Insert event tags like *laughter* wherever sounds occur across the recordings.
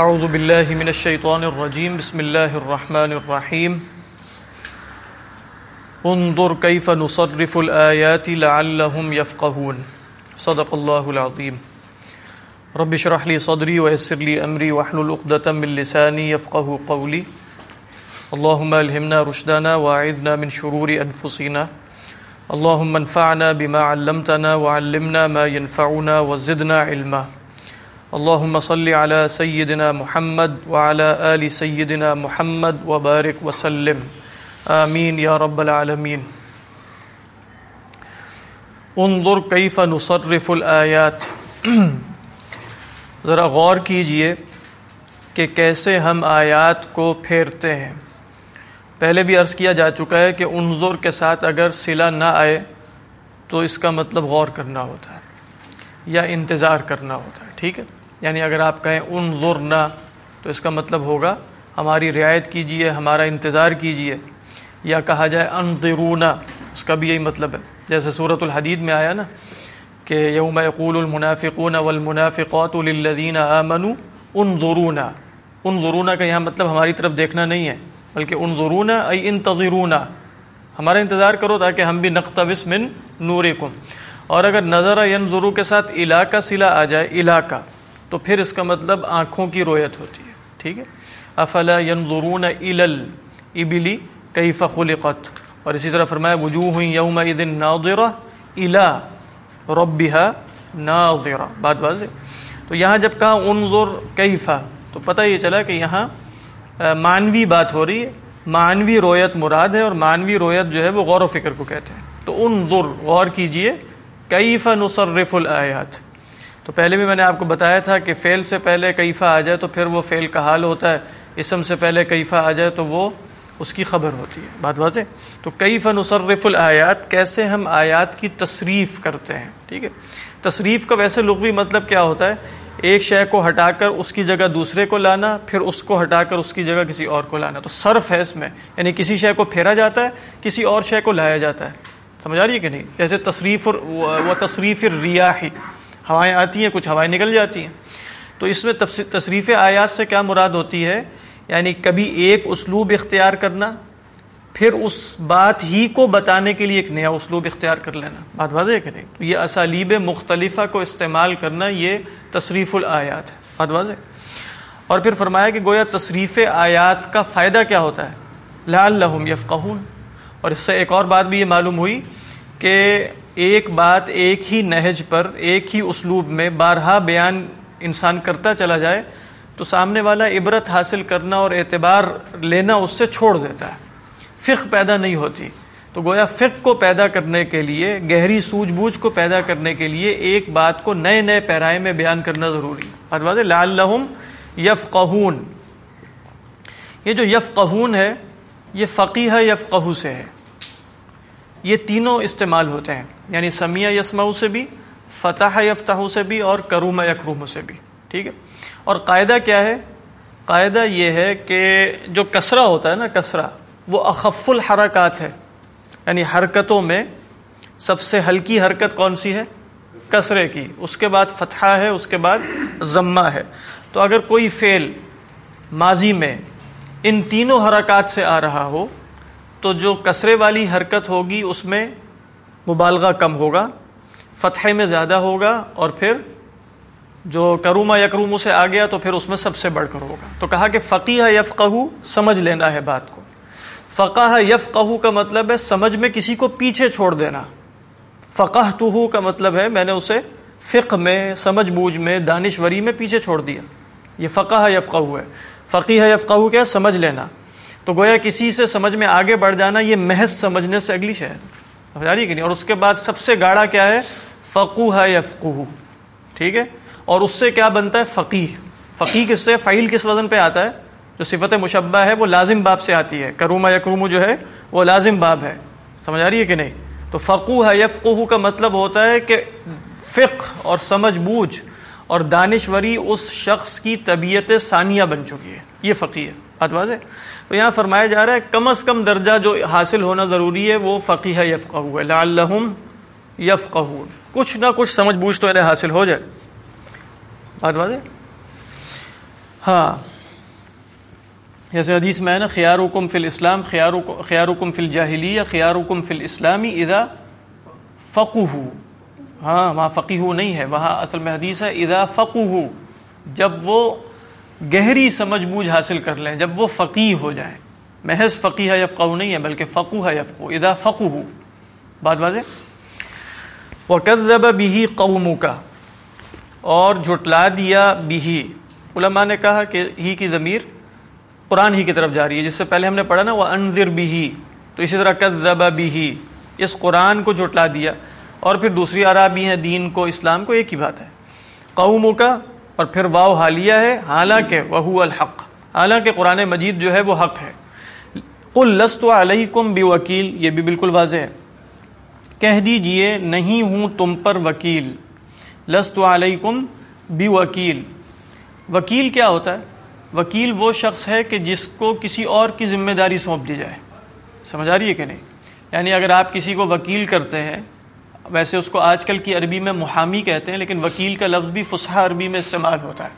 اعوذ باللہ من الشیطان الرجیم بسم اللہ الرحمن الرحیم انظر کیف نصرف الآیات لعلهم يفقهون. صدق اللہ العظیم رب اشرح لي صدری ويسر لي امری واحلل عقدة من لسانی يفقهوا قولی اللهم الهمنا رشدنا واعذنا من شرور انفسنا اللهم انفعنا بما علمتنا وعلمنا ما ينفعنا وزدنا علما. اللهم صل على سيدنا محمد وعلى آل سيدنا محمد وبارك وسلم. آمين يا رب العالمين. انظر كيف نصرف الآيات. *clears throat* ذرا غور کیجیے کہ کیسے ہم آیات کو پھیرتے ہیں۔ پہلے بھی عرض کیا جا چکا ہے کہ انظر کے ساتھ اگر صلہ نہ آئے تو اس کا مطلب غور کرنا ہوتا ہے یا انتظار کرنا ہوتا ہے، ٹھیک ہے؟ یعنی اگر آپ کہیں انظر نہ تو اس کا مطلب ہوگا ہماری رعایت کیجیے، ہمارا انتظار کیجیے، یا کہا جائے انظرونا، اس کا بھی یہی مطلب ہے۔ جیسے صورت الحدید میں آیا نا کہ یوم یقول المنافقون والمنافقات للذین آمنوا انظرونا۔ انظرونا کا یہاں مطلب ہماری طرف دیکھنا نہیں ہے، بلکہ انظرونا ای انتظرونا۔ ہمارا انتظار کرو تاکہ ہم بھی نقتبس من نورکم اور اگر نظر ینظرو کے ساتھ علاقہ سلا آ جائے، علاقہ۔ تو پھر اس کا مطلب آنکھوں کی رویت ہوتی ہے۔ ٹھیک ہے؟ افلا ینظرون الى الابل کیف خلقت؟ اور اسی طرح فرمایا، وجوہ یومئذ ناظرہ الى ربها ناظرہ۔ بات واضح؟ تو یہاں جب کہا انظر کیفا تو پتہ یہ چلا کہ یہاں معنوی بات ہو رہی ہے۔ معنوی رویت مراد ہے اور معنوی رویت جو ہے وہ غور و فکر کو کہتے ہیں۔ تو انظر، غور کیجیے، کیف نصرف الآیات؟ تو پہلے بھی میں نے آپ کو بتایا تھا کہ فعل سے پہلے کیفہ آ جائے تو پھر وہ فعل کا حال ہوتا ہے، اسم سے پہلے کیفہ آ جائے تو وہ اس کی خبر ہوتی ہے۔ بات واضح؟ تو کیف نصرف الآیات، کیسے ہم آیات کی تصریف کرتے ہیں؟ ٹھیک ہے؟ تصریف کا ویسے لغوی مطلب کیا ہوتا ہے؟ ایک شے کو ہٹا کر اس کی جگہ دوسرے کو لانا، پھر اس کو ہٹا کر اس کی جگہ کسی اور کو لانا۔ تو صرف ہے اس میں یعنی کسی شے کو پھیرا جاتا ہے، کسی اور شے کو لایا جاتا ہے۔ سمجھ آ رہی ہے کہ نہیں؟ جیسے تصریف و تصریف ریاحی ہوائیں آتی ہیں، کچھ ہوائیں نکل جاتی ہیں۔ تو اس میں تصریف آیات سے کیا مراد ہوتی ہے؟ یعنی کبھی ایک اسلوب اختیار کرنا، پھر اس بات ہی کو بتانے کے لیے ایک نیا اسلوب اختیار کر لینا۔ بات واضح ہے کہ نہیں؟ تو یہ اسالیب مختلفہ کو استعمال کرنا، یہ تصریف الآیات ہے۔ بات واضح اور پھر فرمایا کہ گویا تصریف آیات کا فائدہ کیا ہوتا ہے؟ لعلہم یفقہون۔ اور اس سے ایک اور بات بھی یہ معلوم ہوئی کہ ایک بات ایک ہی نہج پر، ایک ہی اسلوب میں بارہا بیان انسان کرتا چلا جائے تو سامنے والا عبرت حاصل کرنا اور اعتبار لینا اس سے چھوڑ دیتا ہے۔ فقہ پیدا نہیں ہوتی۔ تو گویا فقہ کو پیدا کرنے کے لیے، گہری سوجھ بوجھ کو پیدا کرنے کے لیے ایک بات کو نئے نئے پیرائے میں بیان کرنا ضروری بات لال لہم یف یہ جو یف ہے، یہ فقیہ یف سے ہے۔ یہ تینوں استعمال ہوتے ہیں۔ یعنی سمیہ یسمعو سے بھی، فتح یفتح سے بھی اور کروم یکروم سے بھی۔ ٹھیک ہے؟ اور قاعدہ کیا ہے؟ قاعدہ یہ ہے کہ جو کسرہ ہوتا ہے نا، کسرہ، وہ اخف الحرکات ہے۔ یعنی حرکتوں میں سب سے ہلکی حرکت کون سی ہے؟ کسرے کی۔ اس کے بعد فتحہ ہے، اس کے بعد ضمہ ہے۔ تو اگر کوئی فعل ماضی میں ان تینوں حرکات سے آ رہا ہو تو جو کسرے والی حرکت ہوگی اس میں مبالغہ کم ہوگا، فتح میں زیادہ ہوگا اور پھر جو کروما یکرومو سے آ گیا تو پھر اس میں سب سے بڑھ کر ہوگا۔ تو کہا کہ فقیہ یفقہ سمجھ لینا ہے بات کو۔ فقہ یفقہ کا مطلب ہے سمجھ میں کسی کو پیچھے چھوڑ دینا۔ فقہ تو کا مطلب ہے میں نے اسے فقہ میں، سمجھ بوجھ میں، دانشوری میں پیچھے چھوڑ دیا۔ یہ فقہ یفقہ ہے۔ فقیہ یفقہ کیا سمجھ لینا۔ تو گویا کسی سے سمجھ میں آگے بڑھ جانا یہ محض سمجھنے سے اگلی شہر جاری کہ نہیں؟ اور اس کے بعد سب سے گاڑا کیا ہے؟ فقو ہے یفقو ٹھیک ہے؟ اور اس سے کیا بنتا ہے؟ فقی فقی کس سے؟ فعیل کس وزن پہ آتا ہے؟ جو صفت مشبہ ہے وہ لازم باب سے آتی ہے۔ کروما یکروم جو ہے وہ لازم باب ہے۔ سمجھ آ رہی ہے کہ نہیں؟ تو فقو ہے یفقو کا مطلب ہوتا ہے کہ فقہ اور سمجھ بوجھ اور دانشوری اس شخص کی طبیعت ثانیہ بن چکی ہے۔ یہ فقی ہے بات واضح تو یہاں فرمایا جا رہا ہے کم از کم درجہ جو حاصل ہونا ضروری ہے وہ فقی ہے یفقہ ہے، لعلہم یفقہون۔ کچھ نہ کچھ سمجھ بوجھ تو انہیں حاصل ہو جائے۔ بات واضح؟ ہاں۔ جیسے حدیث میں ہے نا خیار حکم فل اسلام خیار خیار حکم فل جاہلی یا خیار حکم فل اسلامی ادا فقو ہاں وہاں فقیح نہیں ہے، وہاں اصل میں حدیث ہے ادا فقو جب وہ گہری سمجھ بوجھ حاصل کر لیں جب وہ فقی ہو جائیں۔ محض فقی ہے یفقو نہیں ہے، بلکہ فقو ہے یفقو ادا فقو بات واضح؟ وکذب بھی قوم کا اور جھٹلا دیا بھی علماء نے کہا کہ ہی کی ضمیر قرآن ہی کی طرف جا رہی ہے، جس سے پہلے ہم نے پڑھا نا وہ انضر بھی تو اسی طرح کذب بھی اس قرآن کو جھٹلا دیا۔ اور پھر دوسری عرابی ہیں، دین کو، اسلام کو، ایک ہی بات ہے۔ قوم کا اور پھر واؤ حالیہ ہے، حالانکہ وہ الحق۔ حالانکہ قرآن مجید جو ہے وہ حق ہے۔ کل لست علیکم بھی وکیل یہ بھی بالکل واضح ہے۔ کہہ دیجیے، نہیں ہوں تم پر وکیل۔ لست علیکم بھی وکیل وکیل کیا ہوتا ہے؟ وکیل وہ شخص ہے کہ جس کو کسی اور کی ذمہ داری سونپ دی جائے۔ سمجھ آ رہی ہے کہ نہیں؟ یعنی اگر آپ کسی کو وکیل کرتے ہیں ویسے اس کو آج کل کی عربی میں محامی کہتے ہیں، لیکن وکیل کا لفظ بھی فسحہ عربی میں استعمال ہوتا ہے۔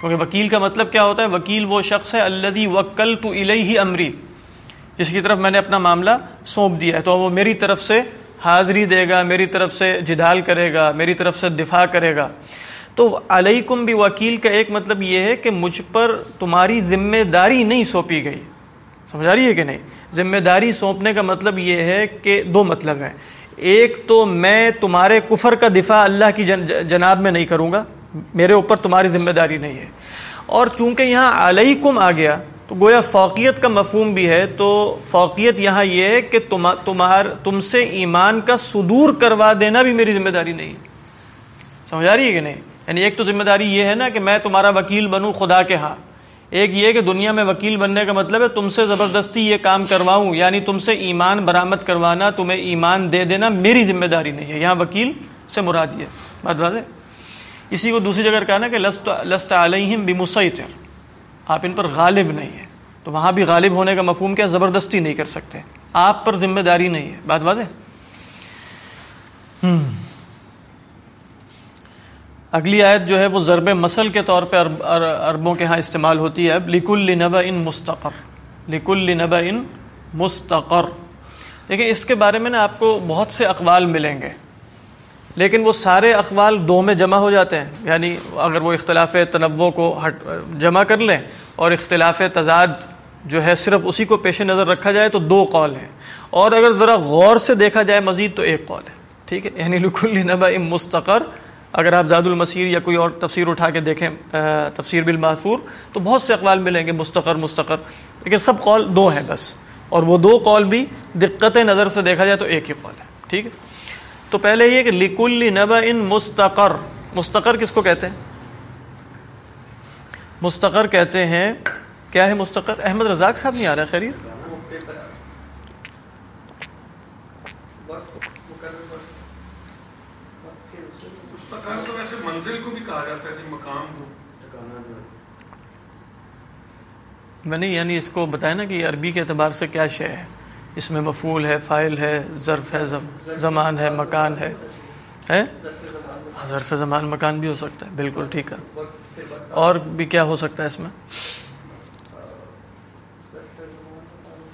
کیونکہ وکیل کا مطلب کیا ہوتا ہے؟ وکیل وہ شخص ہے اللہ وکل تو الہی امری۔ جس کی طرف میں نے اپنا معاملہ سونپ دیا ہے، تو وہ میری طرف سے حاضری دے گا، میری طرف سے جدال کرے گا، میری طرف سے دفاع کرے گا۔ تو علیکم بھی وکیل کا ایک مطلب یہ ہے کہ مجھ پر تمہاری ذمہ داری نہیں سونپی گئی۔ سمجھ آ رہی ہے کہ نہیں؟ ذمہ داری سونپنے کا مطلب یہ ہے کہ دو مطلب ہیں۔ ایک تو میں تمہارے کفر کا دفاع اللہ کی جناب میں نہیں کروں گا۔ میرے اوپر تمہاری ذمہ داری نہیں ہے۔ اور چونکہ یہاں علیکم آ گیا، تو گویا فوقیت کا مفہوم بھی ہے۔ تو فوقیت یہاں یہ ہے کہ تمہار تم سے ایمان کا صدور کروا دینا بھی میری ذمہ داری نہیں۔ سمجھ آ رہی ہے کہ نہیں؟ یعنی ایک تو ذمہ داری یہ ہے نا کہ میں تمہارا وکیل بنوں، خدا کے ہاں۔ ایک یہ کہ دنیا میں وکیل بننے کا مطلب ہے تم سے زبردستی یہ کام کرواؤں یعنی تم سے ایمان برآمد کروانا، تمہیں ایمان دے دینا میری ذمہ داری نہیں ہے۔ یہاں وکیل سے مراد یہ۔ بات بات ہے؟ اسی کو دوسری جگہ کہا نا کہ لسٹ لسٹ علیہم بمسیطر۔ آپ ان پر غالب نہیں ہیں۔ تو وہاں بھی غالب ہونے کا مفہوم کیا؟ زبردستی نہیں کر سکتے۔ آپ پر ذمہ داری نہیں ہے۔ بات واضح اگلی آیت جو ہے وہ ضرب مسل کے طور پہ عربوں کے ہاں استعمال ہوتی ہے۔ لک النبا ان مستقر۔ لک النبا ان مستقر۔ دیکھیں، اس کے بارے میں نا آپ کو بہت سے اقوال ملیں گے۔ لیکن وہ سارے اقوال دو میں جمع ہو جاتے ہیں۔ یعنی اگر وہ اختلاف تنوع کو ہٹ جمع کر لیں اور اختلاف تضاد جو ہے صرف اسی کو پیش نظر رکھا جائے تو دو قول ہیں۔ اور اگر ذرا غور سے دیکھا جائے مزید تو ایک قول ہے۔ ٹھیک ہے؟ یعنی لک النبا ام مستقر اگر آپ زاد المسیر یا کوئی اور تفسیر اٹھا کے دیکھیں تفسیر بالماثور تو بہت سے اقوال ملیں گے، مستقر مستقر۔ لیکن سب قول دو ہیں بس۔ اور وہ دو قول بھی دقت نظر سے دیکھا جائے تو ایک ہی قول ہے، ٹھیک ہے؟ تو پہلے یہ کہ لکل نبا ان مستقر۔ مستقر کس کو کہتے ہیں؟ مستقر کہتے ہیں، کیا ہے مستقر؟ احمد رزاق صاحب نہیں آ رہا خرید منزل کو بھی کہا جاتا ہے جی مقام کو میں نے یعنی اس کو بتایا نا کہ عربی کے اعتبار سے کیا شے ہے۔ اس میں مفول ہے فائل ہے، ظرف ہے زمان ہے، مکان ہے۔ ظرف زمان، مکان بھی ہو سکتا ہے۔ بالکل ٹھیک ہے۔ اور بھی کیا ہو سکتا ہے اس میں؟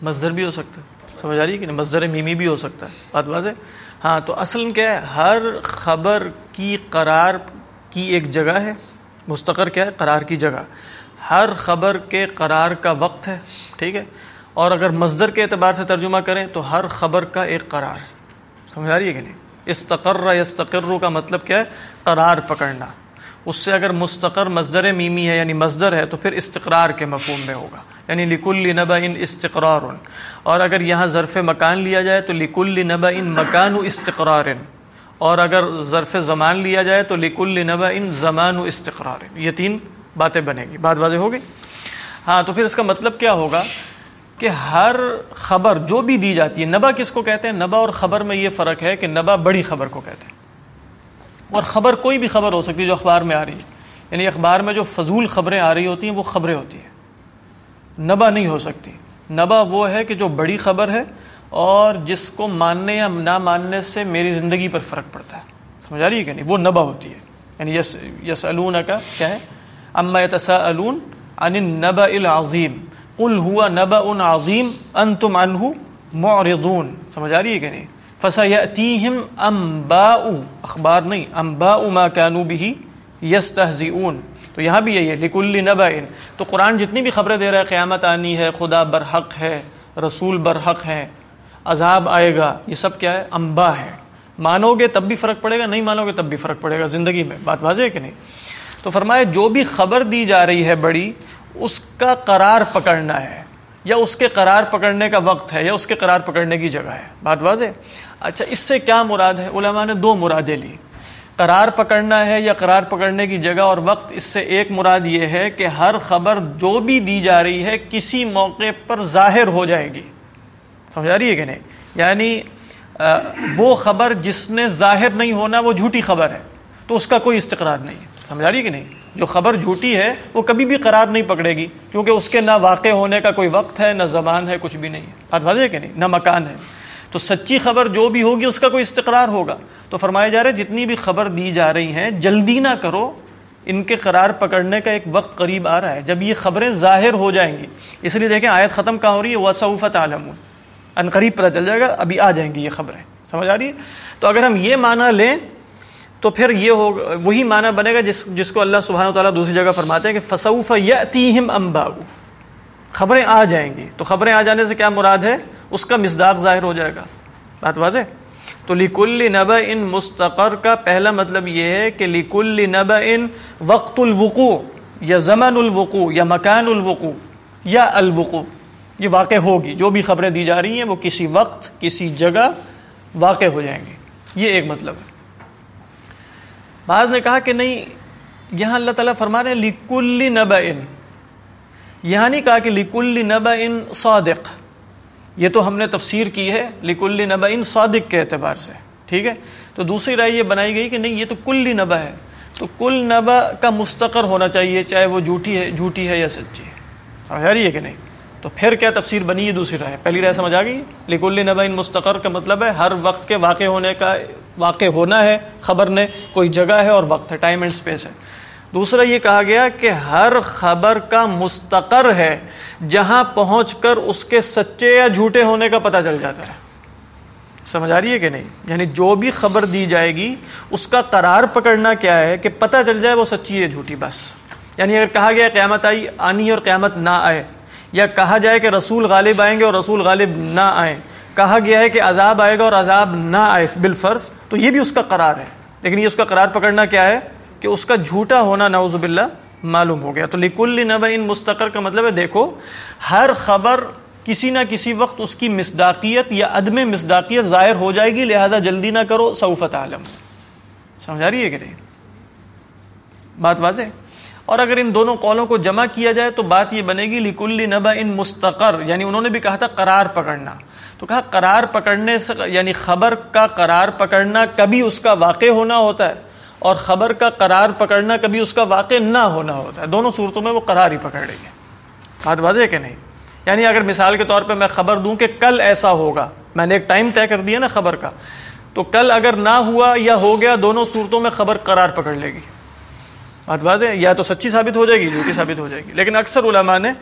مزدر بھی ہو سکتا ہے۔ سمجھ آ رہی ہے کہ مزدر میمی بھی ہو سکتا ہے۔ بات بات ہے ہاں تو اصل کیا ہے؟ ہر خبر کی قرار کی ایک جگہ ہے، مستقر کیا ہے، قرار کی جگہ۔ ہر خبر کے قرار کا وقت ہے، ٹھیک ہے؟ اور اگر مصدر کے اعتبار سے ترجمہ کریں تو ہر خبر کا ایک قرار ہے۔ سمجھ آ رہی ہے کہ نہیں؟ استقر استقر کا مطلب کیا ہے؟ قرار پکڑنا۔ اس سے اگر مستقر مصدر میمی ہے یعنی مصدر ہے، تو پھر استقرار کے مفہوم میں ہوگا۔ یعنی لک النبا ان استقرار اور اگر یہاں ظرف مکان لیا جائے تو لک النبا ان مکان و استقرار اور اگر ظرف زمان لیا جائے تو لک النبا ان زمان و استقرار۔ یہ تین باتیں بنے گی۔ بات واضح ہوگی ہاں تو پھر اس کا مطلب کیا ہوگا کہ ہر خبر جو بھی دی جاتی ہے نبا کس کو کہتے ہیں؟ نبا اور خبر میں یہ فرق ہے کہ نبا بڑی خبر کو کہتے ہیں۔ اور خبر کوئی بھی خبر ہو سکتی ہے جو اخبار میں آ رہی ہے۔ یعنی اخبار میں جو فضول خبریں آ رہی ہوتی ہیں، وہ خبریں ہوتی ہیں۔ نبا نہیں ہو سکتی۔ نبا وہ ہے کہ جو بڑی خبر ہے اور جس کو ماننے یا نہ ماننے سے میری زندگی پر فرق پڑتا ہے۔ سمجھ آ رہی ہے کہ نہیں؟ وہ نبا ہوتی ہے۔ یعنی یس یس کا کیا ہے؟ اما یتسا عن النبأ العظیم۔ قل هو نبأ عظیم، انتم عنہ معرضون۔ سمجھ آ رہی ہے کہ نہیں؟ فسا فسیأتیہم انباء۔ اخبار نہیں، انباء ما كانوا به یستہزئون۔ تو یہاں بھی یہی ہے، لکل نبأ۔ تو قرآن جتنی بھی خبریں دے رہا ہے، قیامت آنی ہے، خدا برحق ہے، رسول برحق ہے عذاب آئے گا، یہ سب کیا ہے؟ انبا ہے۔ مانو گے تب بھی فرق پڑے گا، نہیں مانو گے تب بھی فرق پڑے گا۔ زندگی میں، بات واضح ہے کہ نہیں؟ تو فرمایا، جو بھی خبر دی جا رہی ہے بڑی، اس کا قرار پکڑنا ہے، یا اس کے قرار پکڑنے کا وقت ہے، یا اس کے قرار پکڑنے کی جگہ ہے۔ بات واضح اچھا اس سے کیا مراد ہے؟ علماء نے دو مرادیں لی قرار پکڑنا ہے یا قرار پکڑنے کی جگہ، اور وقت، اس سے ایک مراد یہ ہے کہ ہر خبر جو بھی دی جا رہی ہے، کسی موقع پر ظاہر ہو جائے گی۔ سمجھا رہی ہے کہ نہیں؟ یعنی وہ خبر جس نے ظاہر نہیں ہونا، وہ جھوٹی خبر ہے۔ تو اس کا کوئی استقرار نہیں سمجھا رہی ہے کہ نہیں؟ جو خبر جھوٹی ہے، وہ کبھی بھی قرار نہیں پکڑے گی، کیونکہ اس کے نہ واقع ہونے کا کوئی وقت ہے، نہ زبان ہے، کچھ بھی نہیں ہے۔ بات واضح ہے کہ نہیں؟ نہ مکان ہے۔ تو سچی خبر جو بھی ہوگی، اس کا کوئی استقرار ہوگا۔ تو فرمایا جا رہا ہے، جتنی بھی خبر دی جا رہی ہیں، جلدی نہ کرو، ان کے قرار پکڑنے کا ایک وقت قریب آ رہا ہے۔ جب یہ خبریں ظاہر ہو جائیں گی، اس لیے دیکھیں، آیت ختم کہاں ہو رہی ہے؟ وصوفت عالم ان قریب پتہ چل جائے گا، ابھی آ جائیں گی، یہ خبریں۔ سمجھ آ رہی ہے؟ تو اگر ہم یہ معنی لیں، تو پھر یہ ہو، وہی معنی بنے گا جس جس کو اللہ سبحانہ تعالیٰ دوسری جگہ فرماتے ہیں کہ فصوف یتیم امبا خبریں آ جائیں گی۔ تو خبریں آ جانے سے کیا مراد ہے؟ اس کا مزداق ظاہر ہو جائے گا۔ بات واضح؟ تو لیکل نبا ان مستقر کا پہلا مطلب یہ ہے کہ لیکل نبا ان وقت الوقوع، یا زمن الوقوع، یا مکان الوقوع، یا الوقوع۔ یہ واقع ہوگی۔ جو بھی خبریں دی جا رہی ہیں وہ کسی وقت، کسی جگہ واقع ہو جائیں گے یہ ایک مطلب ہے۔ بعض نے کہا کہ نہیں، یہاں اللہ تعالیٰ فرما رہے ہیں لیکل نبا ان یہاں نہیں کہا کہ لیکل نبا ان صادق۔ یہ تو ہم نے تفسیر کی ہے لیکل نبا ان صادق کے اعتبار سے۔ ٹھیک ہے؟ تو دوسری رائے یہ بنائی گئی کہ نہیں، یہ تو کل نبا ہے۔ تو کل نبا کا مستقر ہونا چاہیے، چاہے وہ جھوٹی ہے جھوٹی ہے یا سچی ہے۔ سمجھ آ رہی ہے کہ نہیں۔ تو پھر کیا تفسیر بنی ہے دوسری رائے؟ پہلی رائے سمجھ آ گئی؟ لیکل نبا ان مستقر کا مطلب ہے، ہر وقت کے واقع ہونے کا، واقع ہونا ہے، خبر نے کوئی جگہ ہے اور وقت ہے ٹائم اینڈ اسپیس ہے۔ دوسرا یہ کہا گیا کہ ہر خبر کا مستقر ہے، جہاں پہنچ کر اس کے سچے یا جھوٹے ہونے کا پتہ چل جاتا ہے۔ سمجھ آ رہی ہے کہ نہیں؟ یعنی جو بھی خبر دی جائے گی، اس کا قرار پکڑنا کیا ہے کہ پتہ چل جائے وہ سچی ہے جھوٹی بس۔ یعنی اگر کہا گیا قیامت آئی، آنی اور قیامت نہ آئے یا کہا جائے کہ رسول غالب آئیں گے اور رسول غالب نہ آئیں۔ کہا گیا ہے کہ عذاب آئے گا اور عذاب نہ آئے، بالفرض۔ تو یہ بھی اس کا قرار ہے۔ لیکن یہ اس کا قرار پکڑنا کیا ہے؟ کہ اس کا جھوٹا ہونا نعوذ باللہ معلوم ہو گیا۔ تو لکل نبا ان مستقر کا مطلب ہے، دیکھو، ہر خبر کسی نہ کسی وقت اس کی مصداقیت یا عدم مصداقیت ظاہر ہو جائے گی، لہذا جلدی نہ کرو سعفت عالم سمجھا رہی ہے کہ نہیں؟ بات واضح اور اگر ان دونوں قولوں کو جمع کیا جائے تو بات یہ بنے گی، لکل نبا ان مستقر یعنی انہوں نے بھی کہا تھا قرار پکڑنا۔ تو کہا قرار پکڑنے سے یعنی خبر کا قرار پکڑنا کبھی اس کا واقع ہونا ہوتا ہے، اور خبر کا قرار پکڑنا کبھی اس کا واقع نہ ہونا ہوتا ہے۔ دونوں صورتوں میں وہ قرار ہی پکڑ رہی ہے۔ بات واضح کہ نہیں؟ یعنی اگر مثال کے طور پہ میں خبر دوں کہ کل ایسا ہوگا، میں نے ایک ٹائم طے کر دیا نا خبر کا، تو کل اگر نہ ہوا یا ہو گیا، دونوں صورتوں میں خبر قرار پکڑ لے گی۔ بات واضح یا تو سچی ثابت ہو جائے گی، جھوٹی ثابت ہو جائے گی۔ لیکن اکثر علماء نے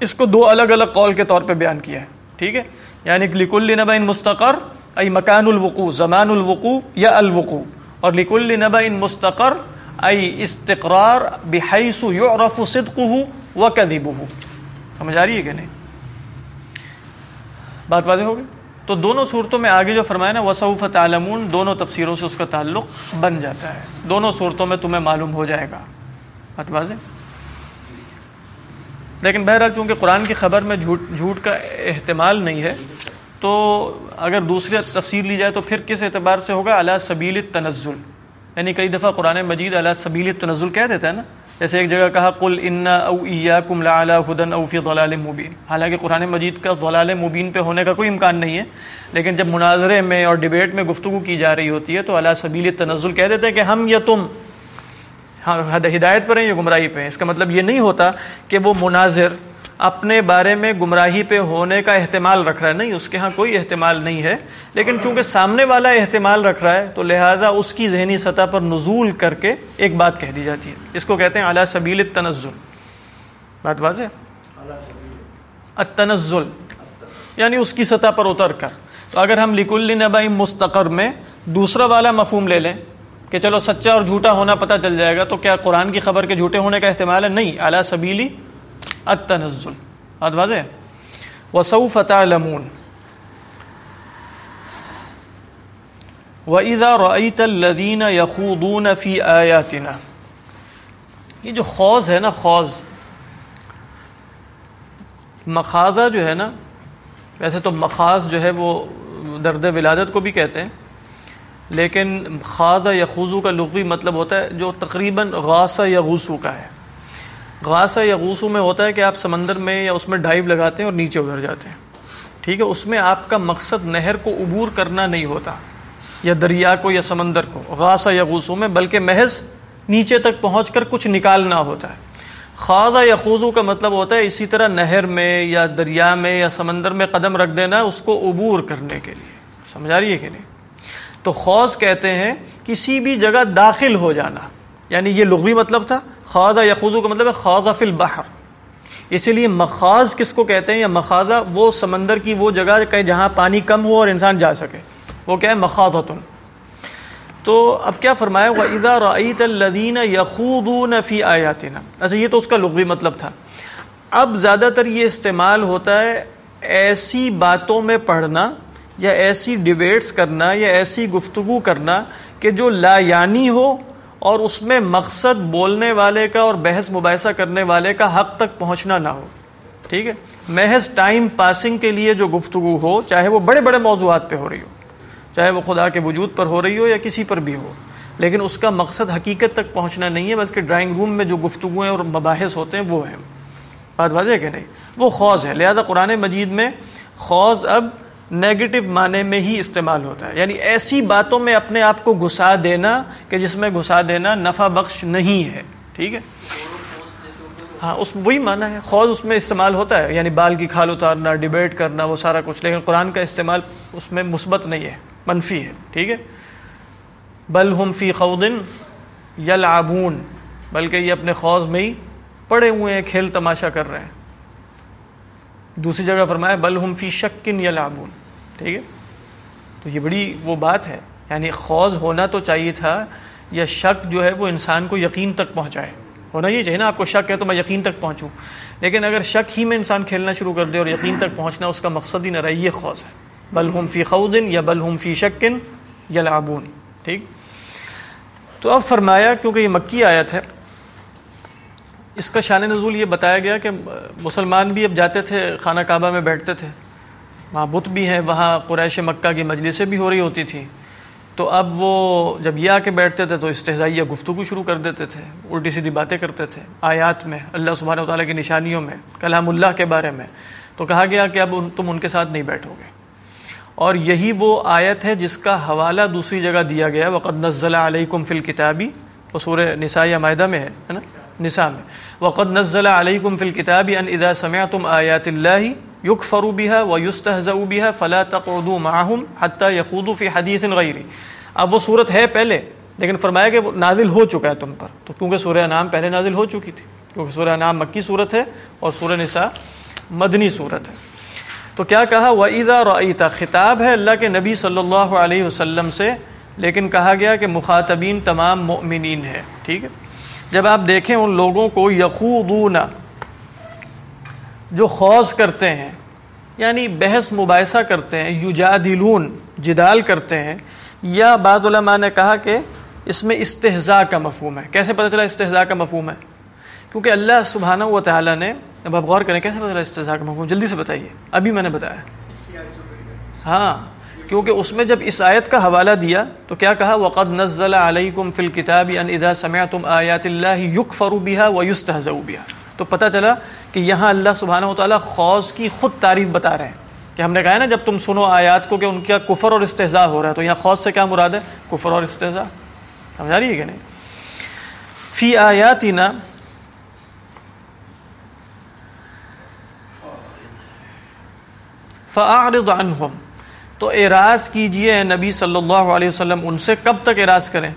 اس کو دو الگ الگ قول کے طور پہ بیان کیا ہے۔ ٹھیک ہے؟ یعنی لکل نبا ان مستقر، ای مکان الوقوع، زمان الوقوع یا الوقوع۔ اور لکل نبا ان مستقر، ای استقرار بحیث یعرف صدقه وکذبه سمجھ آ رہی ہے کہ نہیں؟ بات واضح ہوگی تو دونوں صورتوں میں آگے جو فرمایا نا وصوف تعلمون، دونوں تفسیروں سے اس کا تعلق بن جاتا ہے۔ دونوں صورتوں میں تمہیں معلوم ہو جائے گا۔ بات واضح؟ لیکن بہرحال چونکہ قرآن کی خبر میں جھوٹ جھوٹ کا احتمال نہیں ہے، تو اگر دوسری تفسیر لی جائے تو پھر کس اعتبار سے ہوگا؟ اللہ سبیل تنزل یعنی کئی دفعہ قرآن مجید اللہ سبیل تنزل کہہ دیتا ہے نا جیسے ایک جگہ کہا، قل ان او ایاکم لعلی ہدن او فی ضلال مبین حالانکہ قرآن مجید کا ضلال مبین پہ ہونے کا کوئی امکان نہیں ہے، لیکن جب مناظرے میں اور ڈبیٹ میں گفتگو کی جا رہی ہوتی ہے، تو اللہ سبیل تنزل کہہ دیتے ہیں کہ ہم یا تم ہاں ہدایت پر ہیں یا گمراہی پہ ہیں۔ اس کا مطلب یہ نہیں ہوتا کہ وہ مناظر اپنے بارے میں گمراہی پہ ہونے کا احتمال رکھ رہا ہے۔ نہیں، اس کے ہاں کوئی احتمال نہیں ہے۔ لیکن چونکہ سامنے والا احتمال رکھ رہا ہے، تو لہٰذا اس کی ذہنی سطح پر نزول کر کے ایک بات کہہ دی جاتی ہے۔ اس کو کہتے ہیں اعلیٰ سبیل تنزل بات واضح التنزل۔ یعنی اس کی سطح پر اتر کر۔ تو اگر ہم لکل نبائی مستقر میں دوسرا والا مفہوم لے لیں کہ چلو سچا اور جھوٹا ہونا پتہ چل جائے گا، تو کیا قرآن کی خبر کے جھوٹے ہونے کا احتمال ہے؟ نہیں اعلیٰ سبیلی التنزل. بات واضح وصوف تعلمون. وَإِذَا رَأَيْتَ الَّذِينَ يَخُوضُونَ فِي آيَاتِنَا. یہ جو خوض ہے نا خوض مخاضہ جو ہے نا، ویسے تو مخاض جو ہے وہ درد ولادت کو بھی کہتے ہیں، لیکن خاضہ یا خوضو کا لغوی مطلب ہوتا ہے جو تقریباً غاصہ یا غوسو کا ہے۔ غاصہ یا غوسو میں ہوتا ہے کہ آپ سمندر میں یا اس میں ڈائیو لگاتے ہیں اور نیچے اتر جاتے ہیں۔ ٹھیک ہے، اس میں آپ کا مقصد نہر کو عبور کرنا نہیں ہوتا، یا دریا کو یا سمندر کو غاصہ یا غوسو میں، بلکہ محض نیچے تک پہنچ کر کچھ نکالنا ہوتا ہے۔ خواضہ یا خوضو کا مطلب ہوتا ہے اسی طرح نہر میں یا دریا میں یا سمندر میں قدم رکھ دینا اس کو عبور کرنے کے لیے۔ سمجھا رہی ہے کہ نہیں؟ تو خوض کہتے ہیں کسی بھی جگہ داخل ہو جانا۔ یعنی یہ لغوی مطلب تھا خواضہ یا خودو کا مطلب ہے خواضہ فی البحر۔ اسی لیے مخاض کس کو کہتے ہیں یا مخاضہ؟ وہ سمندر کی وہ جگہ کہ جہاں پانی کم ہو اور انسان جا سکے۔ وہ کیا ہے؟ مخاضتن۔ تو اب کیا فرمایا؟ وہ ادا رعیت الدین یخودون فی آیاتنا اچھا یہ تو اس کا لغوی مطلب تھا۔ اب زیادہ تر یہ استعمال ہوتا ہے ایسی باتوں میں پڑھنا یا ایسی ڈبیٹس کرنا یا ایسی گفتگو کرنا کہ جو لا یعنی ہو اور اس میں مقصد بولنے والے کا اور بحث مباحثہ کرنے والے کا حق تک پہنچنا نہ ہو۔ ٹھیک ہے؟ محض ٹائم پاسنگ کے لیے جو گفتگو ہو، چاہے وہ بڑے بڑے موضوعات پہ ہو رہی ہو، چاہے وہ خدا کے وجود پر ہو رہی ہو یا کسی پر بھی ہو، لیکن اس کا مقصد حقیقت تک پہنچنا نہیں ہے، بلکہ ڈرائنگ روم میں جو گفتگویں اور مباحث ہوتے ہیں، وہ ہیں۔ بات واضح ہے کہ نہیں؟ وہ خوض ہے۔ لہذا قرآن مجید میں خوض اب نیگیٹو معنی میں ہی استعمال ہوتا ہے۔ یعنی ایسی باتوں میں اپنے آپ کو گھسا دینا کہ جس میں گھسا دینا نفع بخش نہیں ہے۔ ٹھیک ہے؟ ہاں اس وہی معنی ہے۔ خوض اس میں استعمال ہوتا ہے۔ یعنی بال کی کھال اتارنا ڈبیٹ کرنا، وہ سارا کچھ۔ لیکن قرآن کا استعمال اس میں مثبت نہیں ہے، منفی ہے۔ ٹھیک ہے؟ بل ہم فی خودن یل بلکہ یہ اپنے خوض میں ہی پڑے ہوئے ہیں، کھیل تماشا کر رہے ہیں۔ دوسری جگہ فرمایا بل ہم فی شکن یا لابون ٹھیک ہے؟ تو یہ بڑی وہ بات ہے یعنی خوض ہونا تو چاہیے تھا، یا شک جو ہے وہ انسان کو یقین تک پہنچائے۔ ہونا یہ چاہیے نا، آپ کو شک ہے تو میں یقین تک پہنچوں۔ لیکن اگر شک ہی میں انسان کھیلنا شروع کر دے اور یقین تک پہنچنا، اس کا مقصد ہی نہ رہے، یہ خوض ہے۔ بل ہم فی خودن یا بل ہم فی شکن یا لابون ٹھیک؟ تو اب فرمایا، کیونکہ یہ مکی آیت ہے اس کا شان نزول یہ بتایا گیا کہ مسلمان بھی اب جاتے تھے، خانہ کعبہ میں بیٹھتے تھے۔ وہاں بت بھی ہیں، وہاں قریش مکہ کی مجلسیں بھی ہو رہی ہوتی تھیں۔ تو اب وہ جب یہ آ کے بیٹھتے تھے تو استحضائیہ گفتگو شروع کر دیتے تھے، الٹی سیدھی باتیں کرتے تھے۔ آیات میں، اللہ سبحانہ و تعالیٰ کی نشانیوں میں، کلام اللہ کے بارے میں۔ تو کہا گیا کہ اب تم ان کے ساتھ نہیں بیٹھو گے۔ اور یہی وہ آیت ہے جس کا حوالہ دوسری جگہ دیا گیا۔ وقد نزل علیکم فی الکتابی وہ سورہ نساء یا معدہ میں ہے نا؟ نساء میں۔ وقد نزل علیکم فی الکتاب ان اذا سمعتم آیات اللہ یکفر بها ویستہزئ بها فلا تقعدوا معهم حتى يخوضوا في حدیث غیری اب وہ صورت ہے پہلے، لیکن فرمایا کہ وہ نازل ہو چکا ہے تم پر۔ تو کیونکہ سورہ انعام پہلے نازل ہو چکی تھی، کیونکہ سورہ انعام مکی صورت ہے اور سورہ نساء مدنی صورت ہے۔ تو کیا کہا؟ وَإِذَا رَأَيْتَ، خطاب ہے اللہ کے نبی صلی اللہ علیہ وسلم سے، لیکن کہا گیا کہ مخاطبین تمام مؤمنین ہے ٹھیک ہے؟ جب آپ دیکھیں ان لوگوں کو یخودون جو خوض کرتے ہیں یعنی بحث مباحثہ کرتے ہیں، یجادلون، جدال کرتے ہیں، یا بعض علماء نے کہا کہ اس میں استحضاء کا مفہوم ہے۔ کیسے پتہ چلا استحضاء کا مفہوم ہے؟ کیونکہ اللہ سبحانہ و تعالیٰ نے، اب آپ غور کریں کیسے پتہ چلا استحضاء کا مفہوم؟ جلدی سے بتائیے۔ ابھی میں نے بتایا۔ ہاں۔ کیونکہ اس میں جب اس آیت کا حوالہ دیا تو کیا کہا؟ وقد نزل علیکم فی الکتاب ان اذا سمعتم آیات اللہ یکفر بها ویستہزئ بها۔ تو پتہ چلا کہ یہاں اللہ سبحانہ و تعالی خوض کی خود تعریف بتا رہے ہیں کہ ہم نے کہا ہے نا، جب تم سنو آیات کو کہ ان کا کفر اور استہزاء ہو رہا ہے، تو یہاں خوض سے کیا مراد ہے؟ کفر اور استہزاء۔ سمجھا رہی ہے کہ نہیں؟ فی آیاتنا فاعرض عنہم۔ تو اعراض کیجیے نبی صلی اللہ علیہ وسلم ان سے کب تک اعراض کریں؟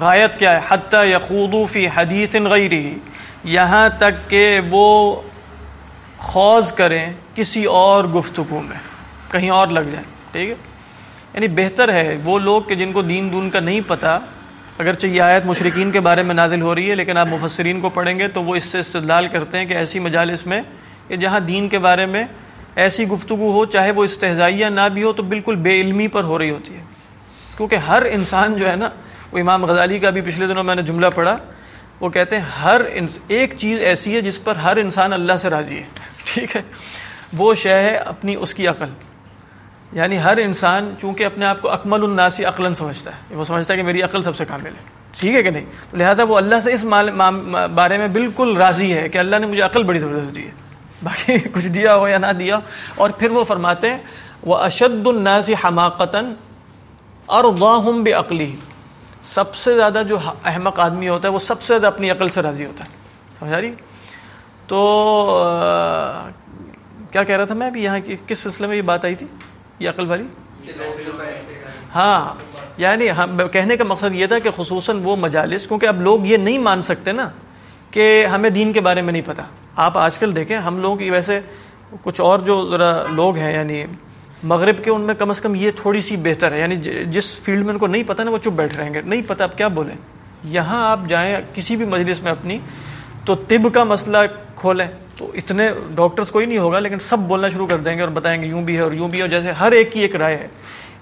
غایت کیا ہے؟ حتیٰ یخودو فی حدیث غیری، یہاں تک کہ وہ خوض کریں کسی اور گفتگو میں، کہیں اور لگ جائیں، ٹھیک ہے؟ یعنی بہتر ہے وہ لوگ کہ جن کو دین دون کا نہیں پتہ اگرچہ یہ آیت مشرقین کے بارے میں نازل ہو رہی ہے، لیکن آپ مفسرین کو پڑھیں گے تو وہ اس سے استدلال کرتے ہیں کہ ایسی مجالس میں، کہ جہاں دین کے بارے میں ایسی گفتگو ہو، چاہے وہ استحضائیہ نہ بھی ہو، تو بالکل بے علمی پر ہو رہی ہوتی ہے۔ کیونکہ ہر انسان جو ہے نا، وہ امام غزالی کا بھی پچھلے دنوں میں نے جملہ پڑھا، وہ کہتے ہیں، ہر ایک چیز ایسی ہے جس پر ہر انسان اللہ سے راضی ہے۔ *laughs* ٹھیک ہے؟ وہ شے ہے اپنی اس کی عقل۔ یعنی ہر انسان چونکہ اپنے آپ کو اکمل الناسی عقلاً سمجھتا ہے، وہ سمجھتا ہے کہ میری عقل سب سے کامل ہے۔ ٹھیک ہے کہ نہیں؟ لہٰذا وہ اللہ سے اس بارے میں بالکل راضی ہے کہ اللہ نے مجھے عقل بڑی زبردست دی ہے۔ باقی *laughs* کچھ دیا ہو یا نہ دیا اور پھر وہ فرماتے ہیں وہ اشد الناسی حماقتاً اور واہم بے عقلی سب سے زیادہ جو احمق آدمی ہوتا ہے، وہ سب سے زیادہ اپنی عقل سے راضی ہوتا ہے۔ سمجھا رہی؟ تو کیا کہہ رہا تھا میں ابھی یہاں کی، کس سلسلے میں یہ بات آئی تھی؟ یہ عقل والی؟ ہاں یعنی کہنے کا مقصد یہ تھا کہ خصوصاً وہ مجالس، کیونکہ اب لوگ یہ نہیں مان سکتے نا۔ کہ ہمیں دین کے بارے میں نہیں پتا۔ آپ آج کل دیکھیں، ہم لوگ ویسے کچھ اور جو ذرا لوگ ہیں یعنی مغرب کے ان میں کم از کم یہ تھوڑی سی بہتر ہے۔ یعنی جس فیلڈ میں ان کو نہیں پتہ نا، وہ چپ بیٹھ رہیں گے۔ نہیں پتہ اب کیا بولیں۔ یہاں آپ جائیں، کسی بھی مجلس میں اپنی، تو طب کا مسئلہ کھولیں۔ تو اتنے ڈاکٹرز کوئی نہیں ہوگا، لیکن سب بولنا شروع کر دیں گے اور بتائیں گے، یوں بھی ہے اور یوں بھی ہے۔ اور جیسے ہر ایک کی ایک رائے ہے۔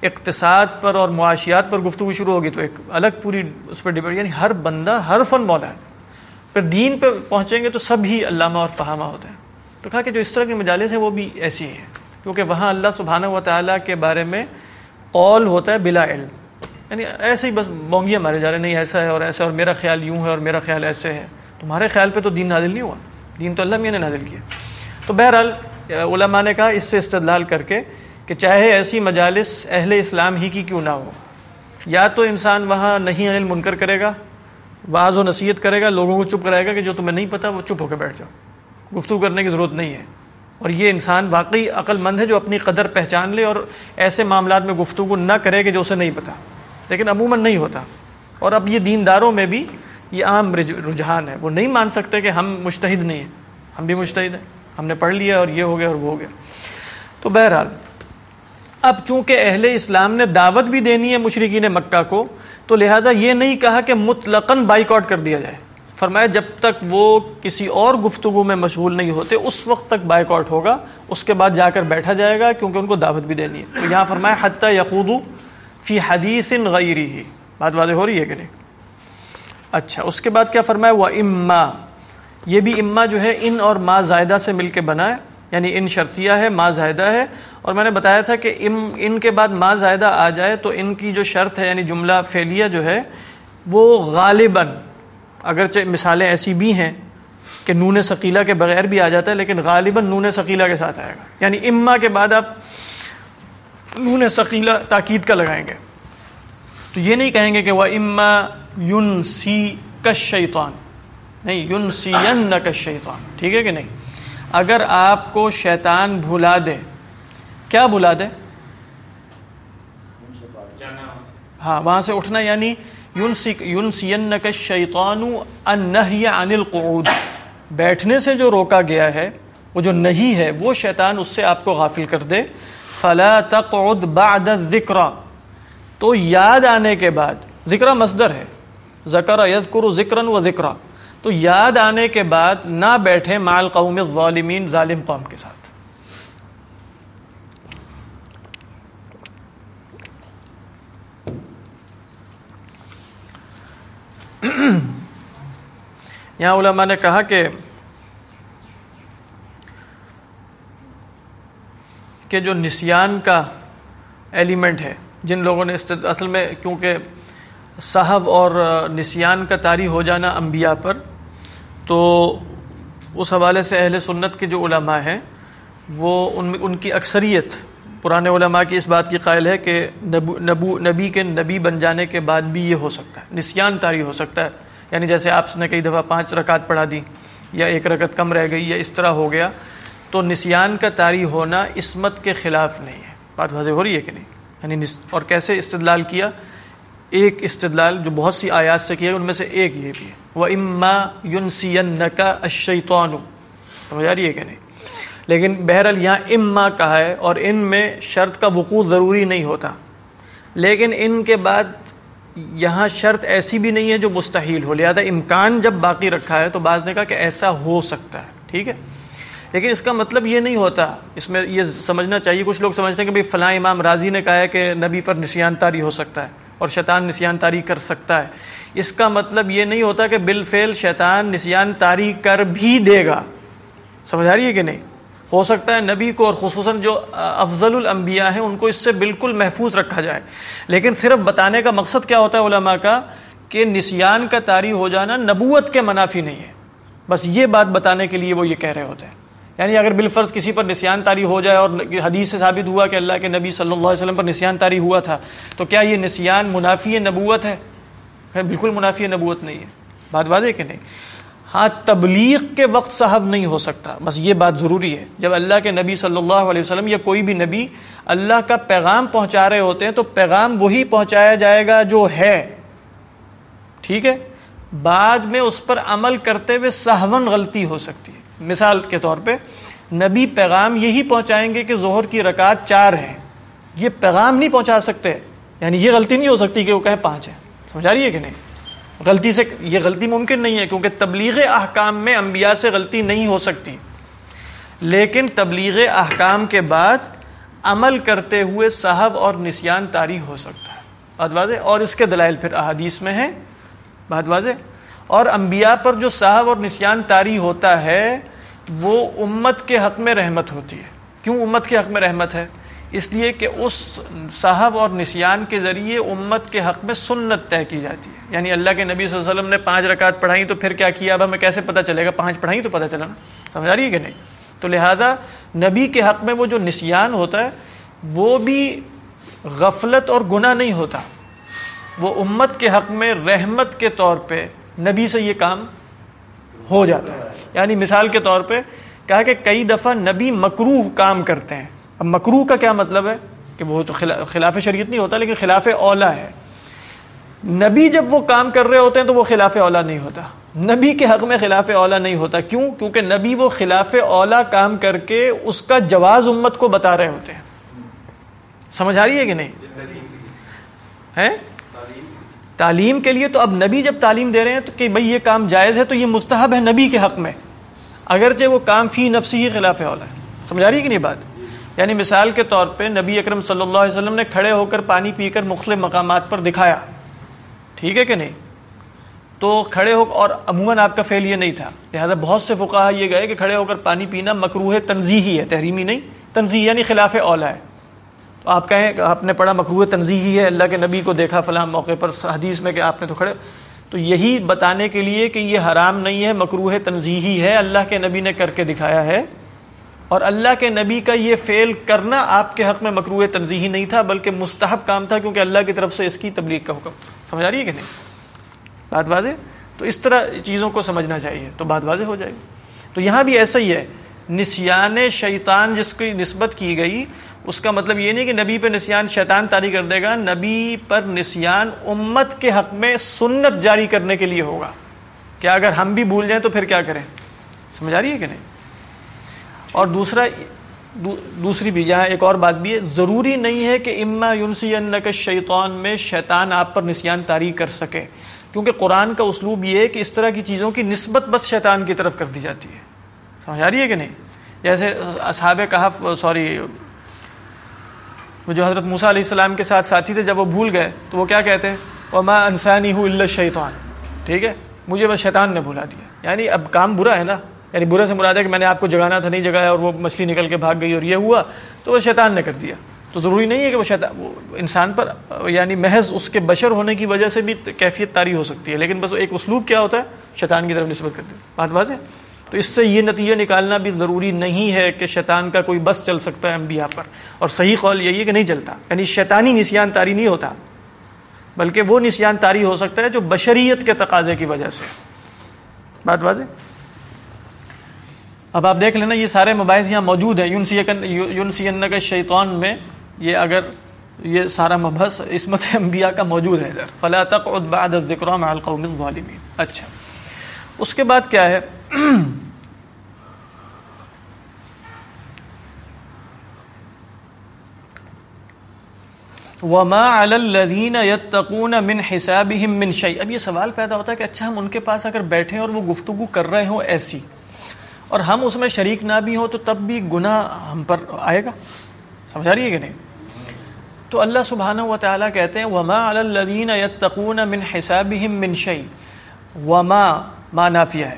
اقتصاد پر اور معاشیات پر گفتگو شروع ہوگی تو ایک الگ پوری اس پر ڈبیٹ یعنی ہر بندہ، ہر فن مولا ہے۔ پھر دین پہ پہنچیں گے تو سب ہی علامہ اور فہامہ ہوتے ہیں۔ تو کہا کہ جو اس طرح کے مجالس ہیں وہ بھی ایسی ہیں۔ کیونکہ وہاں اللہ سبحانہ و تعالیٰ کے بارے میں قول ہوتا ہے بلا علم۔ یعنی ایسے ہی بس بونگیاں مارے جا رہے ہیں، نہیں ایسا ہے اور ایسا اور میرا خیال یوں ہے اور میرا خیال ایسے ہے۔ تمہارے خیال پہ تو دین نازل نہیں ہوا۔ دین تو اللہ میاں نے نازل کیا۔ تو بہرحال علماء نے کہا اس سے استدلال کر کے کہ چاہے ایسی مجالس اہل اسلام ہی کی کیوں نہ ہو، یا تو انسان وہاں نہیں انل منکر کرے گا بعض و نصیحت کرے گا، لوگوں کو چپ کرائے گا کہ جو تمہیں نہیں پتا، وہ چپ ہو کے بیٹھ جاؤ۔ گفتگو کرنے کی ضرورت نہیں ہے۔ اور یہ انسان واقعی عقل مند ہے جو اپنی قدر پہچان لے اور ایسے معاملات میں گفتگو نہ کرے کہ جو اسے نہیں پتا۔ لیکن عموماً نہیں ہوتا۔ اور اب یہ دینداروں میں بھی یہ عام رجحان ہے۔ وہ نہیں مان سکتے کہ ہم مشتحد نہیں ہیں۔ ہم بھی مشتحد ہیں۔ ہم نے پڑھ لیا اور یہ ہو گیا اور وہ ہو گیا۔ تو بہرحال، اب چونکہ اہل اسلام نے دعوت بھی دینی ہے مشرقین مکہ کو تو لہذا یہ نہیں کہا کہ مطلقاً بائک آؤٹ کر دیا جائے۔ فرمایا جب تک وہ کسی اور گفتگو میں مشغول نہیں ہوتے، اس وقت تک بائک آؤٹ ہوگا، اس کے بعد جا کر بیٹھا جائے گا کیونکہ ان کو دعوت بھی دینی ہے۔ تو یہاں فرمایا، حتیٰ یقود فی حدیث غیری ہی بات واضح ہو رہی ہے کہ نہیں؟ اچھا اس کے بعد کیا فرمایا؟ وہ اما، یہ بھی اما جو ہے، ان اور ما زائدہ سے مل کے بنا ہے یعنی ان شرطیہ ہے، ما زائدہ ہے۔ اور میں نے بتایا تھا کہ ان کے بعد ما زائدہ آ جائے تو ان کی جو شرط ہے یعنی جملہ فعلیہ جو ہے، وہ غالباً، اگرچہ مثالیں ایسی بھی ہیں کہ نون ثقیلہ کے بغیر بھی آ جاتا ہے، لیکن غالباً نون ثقیلہ کے ساتھ آئے گا۔ یعنی اما کے بعد آپ نون ثقیلہ تاکید کا لگائیں گے۔ تو یہ نہیں کہیں گے کہ وہ اما یون سی کش شیطان نہیں یون سی کش شیطان ٹھیک ہے کہ نہیں؟ اگر آپ کو شیطان بھلا دے کیا بھلا دے ہاں وہاں سے اٹھنا یعنی یون سی شیطان عن القعود۔ بیٹھنے سے جو روکا گیا ہے، وہ جو نہیں ہے، وہ شیطان اس سے آپ کو غافل کر دے۔ فلا تقعد بعد ذکر تو یاد آنے کے بعد، ذکر مصدر ہے۔ ذکر یذکر ذکرن و ذکر تو یاد آنے کے بعد نہ بیٹھے مال قوم الظالمین، ظالم قوم کے ساتھ۔ یہاں علماء نے کہا کہ کہ جو نسیان کا ایلیمنٹ ہے، جن لوگوں نے اصل میں کیونکہ صاحب اور نسیان کا طاری ہو جانا انبیاء پر، تو اس حوالے سے اہل سنت کے جو علماء ہیں، وہ ان ان کی اکثریت پرانے علماء کی اس بات کی قائل ہے کہ نبو نبو، نبی کے نبی بن جانے کے بعد بھی یہ ہو سکتا ہے، نسیان طاری ہو سکتا ہے۔ یعنی جیسے آپ نے کئی دفعہ پانچ رکعت پڑھا دی، یا ایک رکعت کم رہ گئی، یا اس طرح ہو گیا، تو نسیان کا طاری ہونا عصمت کے خلاف نہیں ہے۔ بات واضح ہو رہی ہے کہ نہیں؟ یعنی اور کیسے استدلال کیا؟ ایک استدلال جو بہت سی آیات سے کیا ان میں سے ایک یہ بھی ہے۔ وہ اما یون سی اشیتون سمجھ آ رہی ہے کہ نہیں؟ لیکن بہرحال یہاں اما کہا ہے اور ان میں شرط کا وقوع ضروری نہیں ہوتا۔ لیکن ان کے بعد یہاں شرط ایسی بھی نہیں ہے جو مستحیل ہو۔ لہٰذا امکان جب باقی رکھا ہے تو بعض نے کہا کہ ایسا ہو سکتا ہے، ٹھیک ہے؟ لیکن اس کا مطلب یہ نہیں ہوتا۔ اس میں یہ سمجھنا چاہیے، کچھ لوگ سمجھتے ہیں کہ بھائی فلاں امام راضی نے کہا ہے کہ نبی پر نسیان تاری ہو سکتا ہے اور شیطان نسیان تاری کر سکتا ہے۔ اس کا مطلب یہ نہیں ہوتا کہ بالفعل شیطان نسیان تاری کر بھی دے گا۔ سمجھ آ رہی ہے کہ نہیں؟ ہو سکتا ہے نبی کو اور خصوصاً جو افضل الانبیاء ہیں، ان کو اس سے بالکل محفوظ رکھا جائے۔ لیکن صرف بتانے کا مقصد کیا ہوتا ہے علماء کا؟ کہ نسیان کا تاری ہو جانا نبوت کے منافی نہیں ہے۔ بس یہ بات بتانے کے لیے وہ یہ کہہ رہے ہوتے ہیں۔ یعنی اگر بالفرض کسی پر نسیان تاری ہو جائے اور حدیث سے ثابت ہوا کہ اللہ کے نبی صلی اللہ علیہ وسلم پر نسیان تاری ہوا تھا، تو کیا یہ نسیان منافی نبوت ہے؟ بالکل منافی نبوت نہیں ہے۔ بات واضح کہ نہیں؟ ہاں تبلیغ کے وقت صاحب نہیں ہو سکتا۔ بس یہ بات ضروری ہے۔ جب اللہ کے نبی صلی اللہ علیہ وسلم یا کوئی بھی نبی اللہ کا پیغام پہنچا رہے ہوتے ہیں تو پیغام وہی پہنچایا جائے گا جو ہے۔ ٹھیک ہے؟ بعد میں اس پر عمل کرتے ہوئے سہون غلطی ہو سکتی ہے۔ مثال کے طور پہ، نبی پیغام یہی پہنچائیں گے کہ ظہر کی رکعت چار ہے۔ یہ پیغام نہیں پہنچا سکتے۔ یعنی یہ غلطی نہیں ہو سکتی کہ وہ کہیں پانچ ہے۔ سمجھا رہی ہے کہ نہیں؟ غلطی سے یہ غلطی ممکن نہیں ہے، کیونکہ تبلیغ احکام میں انبیاء سے غلطی نہیں ہو سکتی۔ لیکن تبلیغ احکام کے بعد عمل کرتے ہوئے صاحب اور نسیان تاری ہو سکتا ہے۔ بات واضح؟ اور اس کے دلائل پھر احادیث میں ہیں۔ بات واضح؟ اور انبیاء پر جو صاحب اور نسیان تاری ہوتا ہے، وہ امت کے حق میں رحمت ہوتی ہے۔ کیوں امت کے حق میں رحمت ہے؟ اس لیے کہ اس صاحب اور نسیان کے ذریعے امت کے حق میں سنت طے کی جاتی ہے۔ یعنی اللہ کے نبی صلی اللہ علیہ وسلم نے پانچ رکعت پڑھائی تو پھر کیا کیا؟ اب ہمیں کیسے پتہ چلے گا؟ پانچ پڑھائی تو پتہ چلا نا۔ سمجھا رہی ہے کہ نہیں؟ تو لہذا نبی کے حق میں وہ جو نسیان ہوتا ہے، وہ بھی غفلت اور گناہ نہیں ہوتا۔ وہ امت کے حق میں رحمت کے طور پہ نبی سے یہ کام ہو جاتا ہے۔ یعنی مثال کے طور پہ کہا کہ کئی دفعہ نبی مکروح کام کرتے ہیں۔ اب مکرو کا کیا مطلب ہے کہ وہ تو خلاف شریعت نہیں ہوتا لیکن خلاف اولا ہے۔ نبی جب وہ کام کر رہے ہوتے ہیں تو وہ خلاف اولا نہیں ہوتا۔ نبی کے حق میں خلاف اولا نہیں ہوتا۔ کیوں؟ کیونکہ نبی وہ خلاف اولا کام کر کے اس کا جواز امت کو بتا رہے ہوتے ہیں۔ سمجھ آ رہی ہے کہ نہیں؟ ہے تعلیم کے لیے تو اب نبی جب تعلیم دے رہے ہیں تو کہ بھئی یہ کام جائز ہے تو یہ مستحب ہے نبی کے حق میں۔ اگرچہ وہ کام فی نفسی ہی خلاف اولا ہے۔ سمجھ آ رہی ہے کہ نہیں بات؟ یعنی مثال کے طور پہ نبی اکرم صلی اللہ علیہ وسلم نے کھڑے ہو کر پانی پی کر مختلف مقامات پر دکھایا۔ ٹھیک ہے کہ نہیں؟ تو کھڑے ہو اور عموماً آپ کا فیل یہ نہیں تھا۔ لہٰذا بہت سے فقہ یہ گئے کہ کھڑے ہو کر پانی پینا مکروح تنظیحی ہے، تحریمی نہیں تنظیح یعنی خلاف اولا ہے۔ تو آپ کہیں آپ نے پڑھا مکروح تنظیحی ہے، اللہ کے نبی کو دیکھا، فلاں موقع پر حدیث میں کہ آپ نے تو کھڑے۔ تو یہی بتانے کے لیے کہ یہ حرام نہیں ہے مکروح تنظیحی ہے، اللہ کے نبی نے کر کے دکھایا ہے۔ اور اللہ کے نبی کا یہ فیل کرنا آپ کے حق میں مکروع تنظیحی نہیں تھا، بلکہ مستحب کام تھا، کیونکہ اللہ کی طرف سے اس کی تبلیغ کا حکم۔ سمجھ آ رہی ہے کہ نہیں؟ بات واضح؟ تو اس طرح چیزوں کو سمجھنا چاہیے، تو بات واضح ہو جائے گی۔ تو یہاں بھی ایسا ہی ہے، نسیان شیطان جس کی نسبت کی گئی، اس کا مطلب یہ نہیں کہ نبی پہ نسیان شیطان تاری کر دے گا، نبی پر نسیان امت کے حق میں سنت جاری کرنے کے لیے ہوگا۔ کیا اگر ہم بھی بھول جائیں تو پھر کیا کریں؟ سمجھ آ رہی ہے کہ نہیں؟ اور دوسرا دوسری بھی، یہاں ایک اور بات بھی ہے، ضروری نہیں ہے کہ اما یونسی کے شیطان میں شیطان آپ پر نسیان تاری کر سکے۔ کیونکہ قرآن کا اسلوب یہ ہے کہ اس طرح کی چیزوں کی نسبت بس شیطان کی طرف کر دی جاتی ہے۔ سمجھ آ رہی ہے کہ نہیں؟ جیسے، اصحاب کہف، سوری جو حضرت موسیٰ علیہ السلام کے ساتھ ساتھی تھے، جب وہ بھول گئے، تو وہ کیا کہتے ہیں؟ وہ ماں انسانی ہوں اللہ شیطان ٹھیک ہے؟ مجھے بس شیطان نے بھولا دیا۔ یعنی اب کام برا ہے نا؟ یعنی برے سے مراد ہے کہ میں نے آپ کو جگانا تھا، نہیں جگایا اور وہ مچھلی نکل کے بھاگ گئی اور یہ ہوا، تو وہ شیطان نے کر دیا۔ تو ضروری نہیں ہے کہ وہ شیطان وہ انسان پر یعنی محض اس کے بشر ہونے کی وجہ سے بھی کیفیت تاری ہو سکتی ہے، لیکن بس ایک اسلوب کیا ہوتا ہے؟ شیطان کی طرف نسبت کرتے بات بات ہے تو اس سے یہ نتیجہ نکالنا بھی ضروری نہیں ہے کہ شیطان کا کوئی بس چل سکتا ہے انبیاء پر۔ اور صحیح قول یہی ہے کہ نہیں چلتا۔ یعنی شیطانی نسیان تاری نہیں ہوتا، بلکہ وہ نسیان تاری ہو سکتا ہے جو بشریت کے تقاضے کی وجہ سے۔ بات واضح؟ اب آپ دیکھ لینا یہ سارے مباحث یہاں موجود ہیں۔ یونسی یونسی کا شیطان میں یہ اگر یہ سارا مبحث عصمت انبیاء کا موجود ہے۔ ادھر فلا تقعد بعد الذکر مع القوم الظالمین اچھا۔ اس کے بعد کیا ہے؟ وما علی الذین یتقون من حسابهم من شیء اب یہ سوال پیدا ہوتا ہے کہ اچھا ہم ان کے پاس اگر بیٹھے اور وہ گفتگو کر رہے ہوں ایسی۔ اور ہم اس میں شریک نہ بھی ہوں تو تب بھی گناہ ہم پر آئے گا۔ سمجھا رہی ہے کہ نہیں؟ تو اللہ سبحانہ و تعالیٰ کہتے ہیں، وما علی الذین یتقون من حسابهم من شیء وما، ما نافیہ ہے۔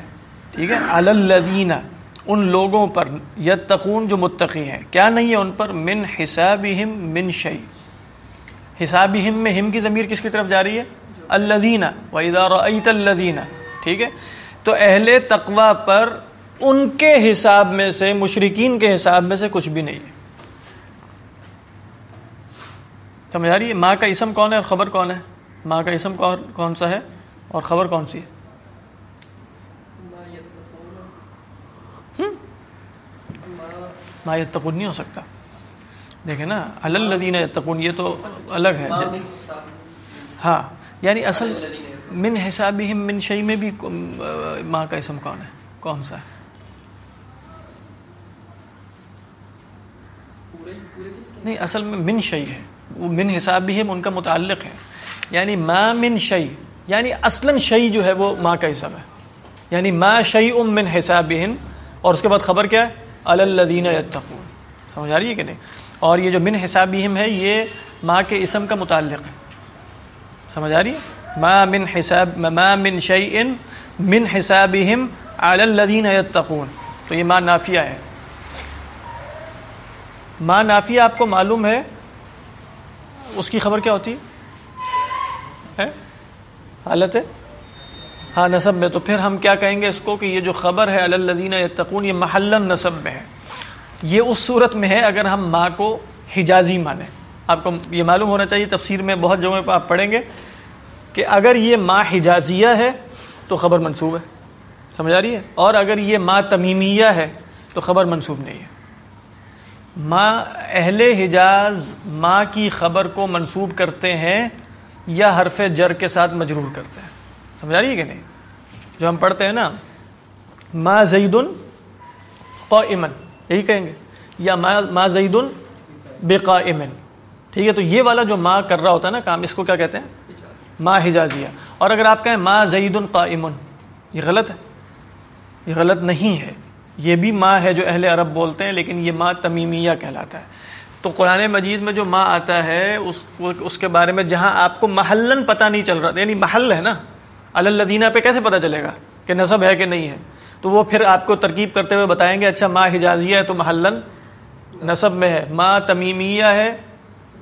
ٹھیک ہے؟ علی ان لوگوں پر یتقون جو متقی ہیں۔ کیا نہیں ہے ان پر؟ من حسابهم من شیء حساب ہم میں ہم کی ضمیر کس کی طرف جا رہی ہے؟ الدینہ و ادار الدینہ ٹھیک ہے؟ تو اہل تقوا پر ان کے حساب میں سے مشرقین کے حساب میں سے کچھ بھی نہیں ہے۔ سمجھا رہی ہے؟ ماں کا اسم کون ہے اور خبر کون ہے؟ ماں کا اسم کون سا ہے اور خبر کون سی ہے؟ ما یتقون نہیں ہو سکتا۔ دیکھیں نا الدین تکون یہ تو الگ ہے۔ ہاں یعنی اصل، من حساب من شعی میں بھی ماں کا اسم کون ہے؟ کون سا ہے؟ نہیں، اصل میں من شعی ہے۔ وہ من حساب بھی ان کا متعلق ہے۔ یعنی ما من شعی یعنی اصلا شعی جو ہے وہ ماں کا اسم ہے۔ یعنی ما شعی ام من حساب اور اس کے بعد خبر کیا ہے؟ الدین یتقون۔ سمجھ آ رہی ہے کہ نہیں؟ اور یہ جو من حسابہم ہے، یہ ماں کے اسم کا متعلق ہے۔ سمجھ آ رہی ہے؟ ما من حساب، ما من شیئن من حسابہم علی الذین یتقون۔ تو یہ ماں نافیہ ہے۔ ماں نافیہ آپ کو معلوم ہے؟ اس کی خبر کیا ہوتی؟ ہے حالت ہے؟ ہاں نصب میں، تو پھر ہم کیا کہیں گے اس کو کہ یہ جو خبر ہے الدین یتقون، یہ محلن نصب میں ہے۔ یہ اس صورت میں ہے اگر ہم ماں کو حجازی مانیں۔ آپ کو یہ معلوم ہونا چاہیے، تفسیر میں بہت جگہوں پہ آپ پڑھیں گے کہ اگر یہ ماں حجازیہ ہے تو خبر منصوب ہے۔ سمجھ آ رہی ہے؟ اور اگر یہ ماں تمیمیہ ہے تو خبر منصوب نہیں ہے۔ ماں اہل حجاز ماں کی خبر کو منصوب کرتے ہیں یا حرف جر کے ساتھ مجرور کرتے ہیں؟ سمجھ آ رہی ہے کہ نہیں؟ جو ہم پڑھتے ہیں نا، ماں زید قائمن یہی کہیں گے، یا ما زید بے قائمن ٹھیک ہے، تو یہ والا جو ماں کر رہا ہوتا ہے نا کام، اس کو کیا کہتے ہیں؟ ماں حجازیہ۔ اور اگر آپ کہیں ماں زید قائمن یہ غلط ہے؟ یہ غلط نہیں ہے۔ یہ بھی ماں ہے جو اہل عرب بولتے ہیں، لیکن یہ ماں تمیمیہ کہلاتا ہے۔ تو قرآن مجید میں جو ماں آتا ہے، اس اس کے بارے میں جہاں آپ کو محلن پتہ نہیں چل رہا یعنی محل ہے نا الدینہ پہ کیسے پتہ چلے گا کہ نصب ہے کہ نہیں ہے؟ تو وہ پھر آپ کو ترکیب کرتے ہوئے بتائیں گے اچھا ماں حجازیہ ہے تو محلن نصب میں ہے، ماں تمیمیہ ہے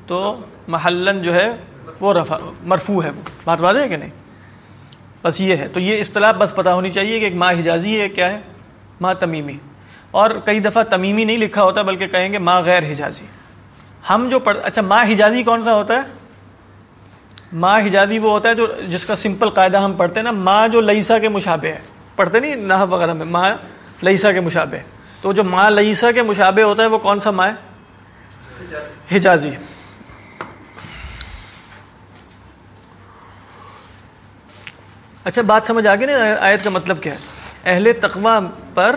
تو محلن جو ہے وہ رفع، مرفوع ہے وہ۔ بات واضح ہے کہ نہیں؟ بس یہ ہے۔ تو یہ اصطلاح بس پتہ ہونی چاہیے کہ ایک ماں حجازی ہے، کیا ہے؟ ماں تمیمی۔ اور کئی دفعہ تمیمی نہیں لکھا ہوتا بلکہ کہیں گے ماں غیر حجازی۔ ہم جو پڑھ اچھا ماں حجازی کون سا ہوتا ہے؟ ماں حجازی وہ ہوتا ہے جو جس کا سمپل قاعدہ ہم پڑھتے ہیں نا، ماں جو لئیسا کے مشابہ ہے۔ پڑھتے نہیں نہ وغیرہ میں، ماں لئیسا کے مشابہ تو جو ماں لئیسا کے مشابہ ہوتا ہے وہ کون سا ماں ہے؟ حجازی۔ اچھا بات سمجھ آ گئی نا؟ آیت کا مطلب کیا ہے؟ اہل تقوا پر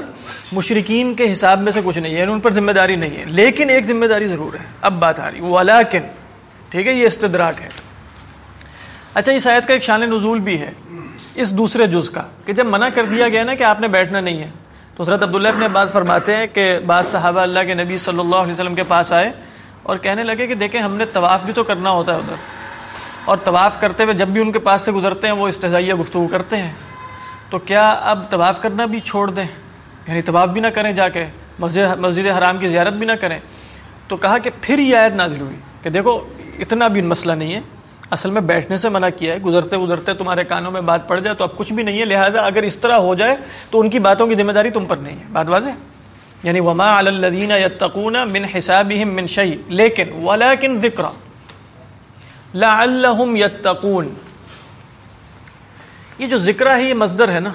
مشرقین کے حساب میں سے کچھ نہیں ہے یعنی ان پر ذمہ داری نہیں ہے۔ لیکن ایک ذمہ داری ضرور ہے۔ اب بات آ رہی ولاکن ٹھیک ہے، یہ استدراک ہے۔ اچھا اس آیت کا ایک شان نزول بھی ہے۔ اس دوسرے جز کا، کہ جب منع کر دیا گیا نا کہ آپ نے بیٹھنا نہیں ہے۔ تو حضرت عبداللہ اپنے بعض فرماتے ہیں کہ بعض صحابہ اللہ کے نبی صلی اللہ علیہ وسلم کے پاس آئے اور کہنے لگے کہ دیکھیں، ہم نے طواف بھی تو کرنا ہوتا ہے ادھر۔ اور طواف کرتے ہوئے جب بھی ان کے پاس سے گزرتے ہیں، وہ استضائیہ گفتگو کرتے ہیں۔ تو کیا اب طواف کرنا بھی چھوڑ دیں؟ یعنی طواف بھی نہ کریں جا کے، مسجد مسجد حرام کی زیارت بھی نہ کریں۔ تو کہا کہ پھر یہ عائد نازل ہوئی کہ دیکھو، اتنا بھی مسئلہ نہیں ہے۔ اصل میں بیٹھنے سے منع کیا ہے۔ گزرتے گزرتے تمہارے کانوں میں بات پڑ جائے تو اب کچھ بھی نہیں ہے۔ لہٰذا اگر اس طرح ہو جائے تو ان کی باتوں کی ذمہ داری تم پر نہیں ہے۔ بات واضح؟ یعنی وما الدین یتقون من حسابہم من شیء لیکن ولکن ذکر لعلہم یتقون یہ جو ذکر ہے یہ مصدر ہے نا،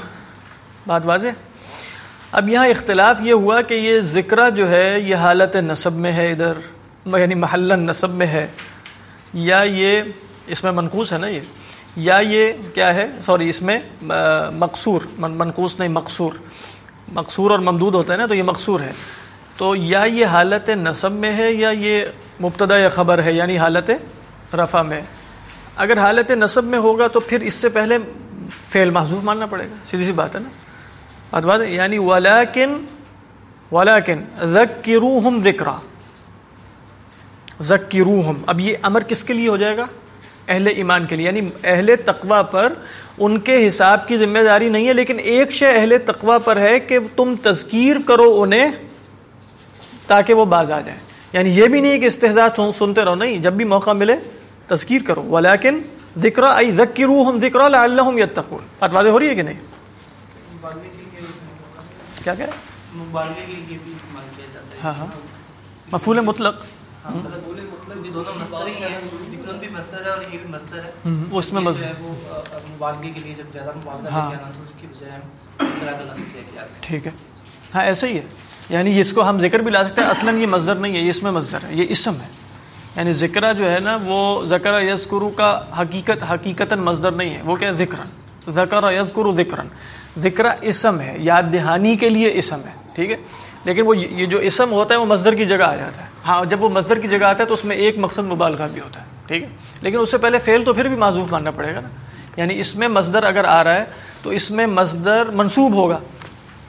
بات واضح؟ اب یہاں اختلاف یہ ہوا کہ یہ ذکر جو ہے، یہ حالت نصب میں ہے ادھر یعنی محلن نصب میں ہے، یا یہ اس میں منقوص ہے نا یہ، یا یہ کیا ہے؟ سوری، اس میں مقصور منقوص نہیں، مقصور۔ مقصور اور ممدود ہوتا ہے نا، تو یہ مقصور ہے۔ تو یا یہ حالت نصب میں ہے یا یہ مبتدا یا خبر ہے یعنی حالت رفع میں۔ اگر حالت نصب میں ہوگا تو پھر اس سے پہلے فعل محضوف ماننا پڑے گا، سیدھی سی بات ہے نا؟ بات بات ہے یعنی ولاکن ولاکن ذکروہم ذکرا، ذکروہم، اب یہ امر کس کے لیے ہو جائے گا؟ اہل ایمان کے لیے یعنی اہل تقوا پر ان کے حساب کی ذمہ داری نہیں ہے، لیکن ایک شے اہل تقوا پر ہے کہ تم تذکیر کرو انہیں تاکہ وہ باز آ جائیں۔ یعنی یہ بھی نہیں کہ استحزاد سنتے رہو، نہیں، جب بھی موقع ملے تذکیر کرو۔ ولیکن ذکر ای ذکروہم ذکر لعلہم یتقون۔ بات واضح ہو رہی ہے کہ نہیں؟ کیا کہہ رہے ہاں ہاں۔ مفول مطلق۔ اس میں ہاں۔ ٹھیک ہے۔ ہاں ایسا ہی ہے۔ یعنی اس کو ہم ذکر بھی لا سکتے ہیں۔ اصلا یہ مزدر نہیں ہے، یہ اس میں مزدر ہے، یہ اسم ہے۔ یعنی ذکر جو ہے نا، وہ ذکر یزکرو کا حقیقت حقیقت مزدر نہیں ہے۔ وہ کیا ذکر ذکر یزکرو ذکر ذکر اسم ہے، یاد دہانی کے لیے اسم ہے، ٹھیک ہے؟ لیکن وہ یہ جو اسم ہوتا ہے، وہ مزدر کی جگہ آ جاتا ہے۔ ہاں جب وہ مزدر کی جگہ آتا ہے، تو اس میں ایک مقصد مبالغہ بھی ہوتا ہے، ٹھیک ہے؟ لیکن اس سے پہلے فیل تو پھر بھی معذوف ماننا پڑے گا نا۔ یعنی اس میں مزدر اگر آ رہا ہے، تو اس میں مزدر منصوب ہوگا،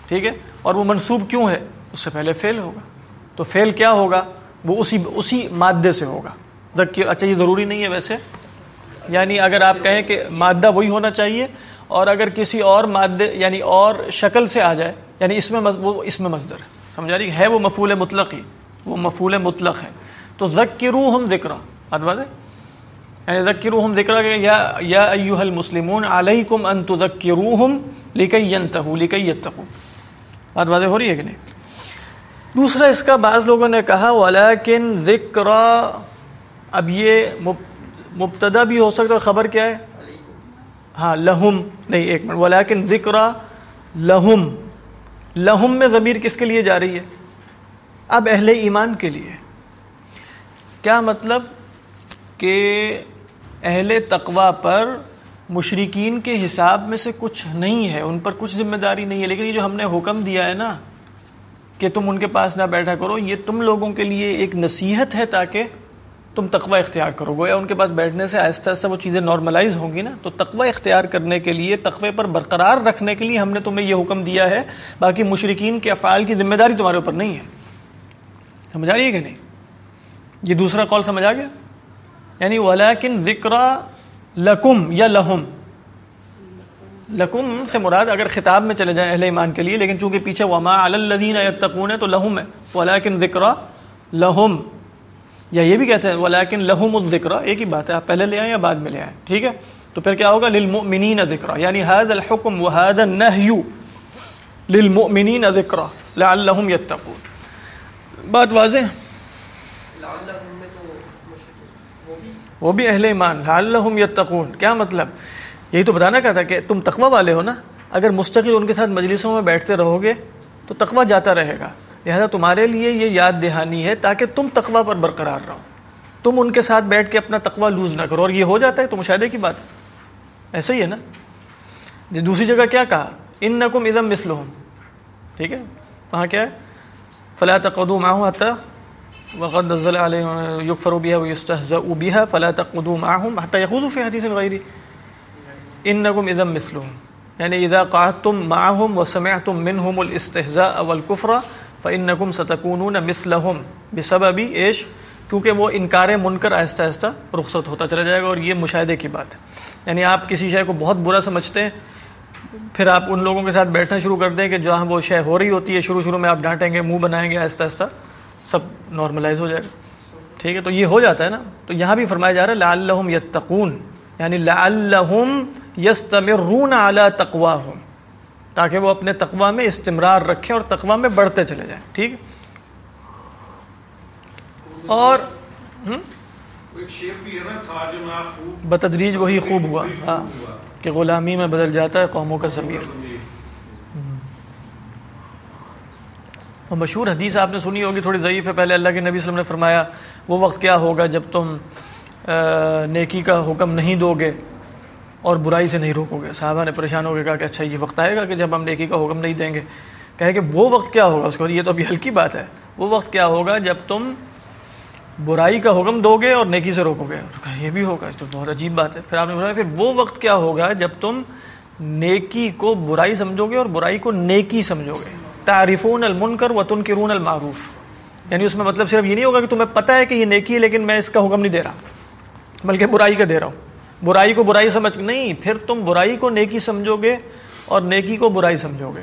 ٹھیک ہے؟ اور وہ منصوب کیوں ہے؟ اس سے پہلے فیل ہوگا۔ تو فیل کیا ہوگا؟ وہ اسی اسی مادے سے ہوگا۔ ذکر اچھا یہ ضروری نہیں ہے ویسے۔ یعنی اگر آپ کہیں کہ مادہ وہی ہونا چاہیے اور اگر کسی اور مادے یعنی اور شکل سے آ جائے یعنی اس میں وہ اس میں مزدر ہے۔ سمجھا رہی؟ ہے وہ مفول مطلق ہی۔ وہ مفول مطلق ہے۔ تو ذکرو ہم ذکر ادواد یعنی ذکرو ہم ذکر یا یا ایوہ المسلمون علیکم ان تذکروہم لکی ینتہو لکی یتقو بات واضح ہو رہی ہے کہ نہیں؟ دوسرا اس کا بعض لوگوں نے کہا ولیکن ذکر اب یہ مبتدا بھی ہو سکتا ہے خبر کیا ہے؟ ہاں لہم نہیں، ایک منٹ ولیکن ذکر لہم لہم میں ضمیر کس کے لیے جا رہی ہے؟ اب اہل ایمان کے لیے۔ کیا مطلب کہ اہل تقوا پر مشرقین کے حساب میں سے کچھ نہیں ہے؟ ان پر کچھ ذمہ داری نہیں ہے، لیکن یہ جو ہم نے حکم دیا ہے نا کہ تم ان کے پاس نہ بیٹھا کرو، یہ تم لوگوں کے لیے ایک نصیحت ہے تاکہ تم تقوی اختیار کرو۔ گو یا ان کے پاس بیٹھنے سے آہستہ آہستہ وہ چیزیں نارملائز ہوں گی نا۔ تو تقوی اختیار کرنے کے لیے، تقوی پر برقرار رکھنے کے لیے ہم نے تمہیں یہ حکم دیا ہے۔ باقی مشرقین کے افعال کی ذمہ داری تمہارے اوپر نہیں ہے۔ سمجھ آ رہی ہے کہ نہیں؟ یہ دوسرا کال سمجھ آ گیا؟ یعنی ولیکن ذکر لکم یا لہم لکم سے مراد اگر خطاب میں چلے جائیں اہل ایمان کے لیے لیکن چونکہ پیچھے وما الدین یتقون ہے تو لہم ہے۔ ولیکن ذکر لہم یا یہ بھی کہتے ہیں ولیکن لہم الذکر ایک ہی بات ہے آپ پہلے لے آئیں یا بعد میں لے آئیں؟ ٹھیک ہے؟ تو پھر کیا ہوگا؟ للمؤمنین ذکر یعنی هذا الحكم وهذا النهي۔ للمؤمنین ذکر لعلهم يتقون۔ بات واضح؟ وہ بھی اہل ایمان۔ لعلهم يتقون۔ کیا مطلب؟ یہی تو بتانا کیا تھا کہ تم تقوی والے ہو نا؟ اگر مستقل ان کے ساتھ مجلسوں میں بیٹھتے رہو گے تو تقوی جاتا رہے گا۔ لہذا تمہارے لیے یہ یاد دہانی ہے تاکہ تم تقوی پر برقرار رہو۔ تم ان کے ساتھ بیٹھ کے اپنا تقوی لوز نہ کرو۔ اور یہ ہو جاتا ہے تو مشاہدے کی بات۔ ایسا ہی ہے نا؟ جی، دوسری جگہ کیا کہا؟ ان نقم ادم مسلم ٹھیک ہے؟ وہاں کیا ہے؟ فلاں تقدو ماہوں آتا وقت یقفر بها فلا تقدو معهم حتى يخوضوا في حديث غيره انکم اذم مثلهم یعنی اذا قعدتم معهم وسمعتم منهم الاستهزاء والكفر فانکم ستكونون مثلهم بسبب ايش کیونکہ وہ انکار منکر آہستہ آہستہ رخصت ہوتا چلا جائے گا اور یہ مشاہدے کی بات ہے۔ یعنی آپ کسی شے کو بہت برا سمجھتے ہیں، پھر آپ ان لوگوں کے ساتھ بیٹھنا شروع کر دیں کہ جہاں وہ شے ہو رہی ہوتی ہے، شروع شروع میں آپ ڈانٹیں گے، منہ بنائیں گے، آہستہ آہستہ سب نارملائز ہو جائے گا۔ ٹھیک ہے، تو یہ ہو جاتا ہے نا؟ تو یہاں بھی فرمایا جا رہا ہے، لعلہم یتقون۔ یعنی لعلہم یستمرون علی تقواہم تاکہ وہ اپنے تقوا میں استمرار رکھیں اور تقوا میں بڑھتے چلے جائیں ٹھیک اور بتدریج وہی خوب ہوا ہاں کہ غلامی میں بدل جاتا ہے قوموں کا ضمیر۔ وہ مشہور حدیث آپ نے سنی ہوگی تھوڑی ضعیف ہے۔ پہلے اللہ کے نبی صلی اللہ علیہ وسلم نے فرمایا وہ وقت کیا ہوگا جب تم نیکی کا حکم نہیں دو گے اور برائی سے نہیں روکو گے۔ صحابہ نے پریشان ہو کے کہا کہ اچھا یہ وقت آئے گا کہ جب ہم نیکی کا حکم نہیں دیں گے۔ کہے کہ وہ وقت کیا ہوگا؟ اس کے بعد یہ تو ابھی ہلکی بات ہے۔ وہ وقت کیا ہوگا جب تم برائی کا حکم دو گے اور نیکی سے روکو گے؟ یہ بھی ہوگا تو بہت عجیب بات ہے۔ پھر آپ نے بولا پھر وہ وقت کیا ہوگا جب تم نیکی کو برائی سمجھو گے اور برائی کو نیکی سمجھو گے۔ تعریفون المنکر و تنکرون المعروف۔ یعنی اس میں مطلب صرف یہ نہیں ہوگا کہ تمہیں پتہ ہے کہ یہ نیکی ہے لیکن میں اس کا حکم نہیں دے رہا۔ بلکہ برائی کا دے رہا ہوں برائی کو برائی سمجھ نہیں، پھر تم برائی کو نیکی سمجھو گے اور نیکی کو برائی سمجھو گے۔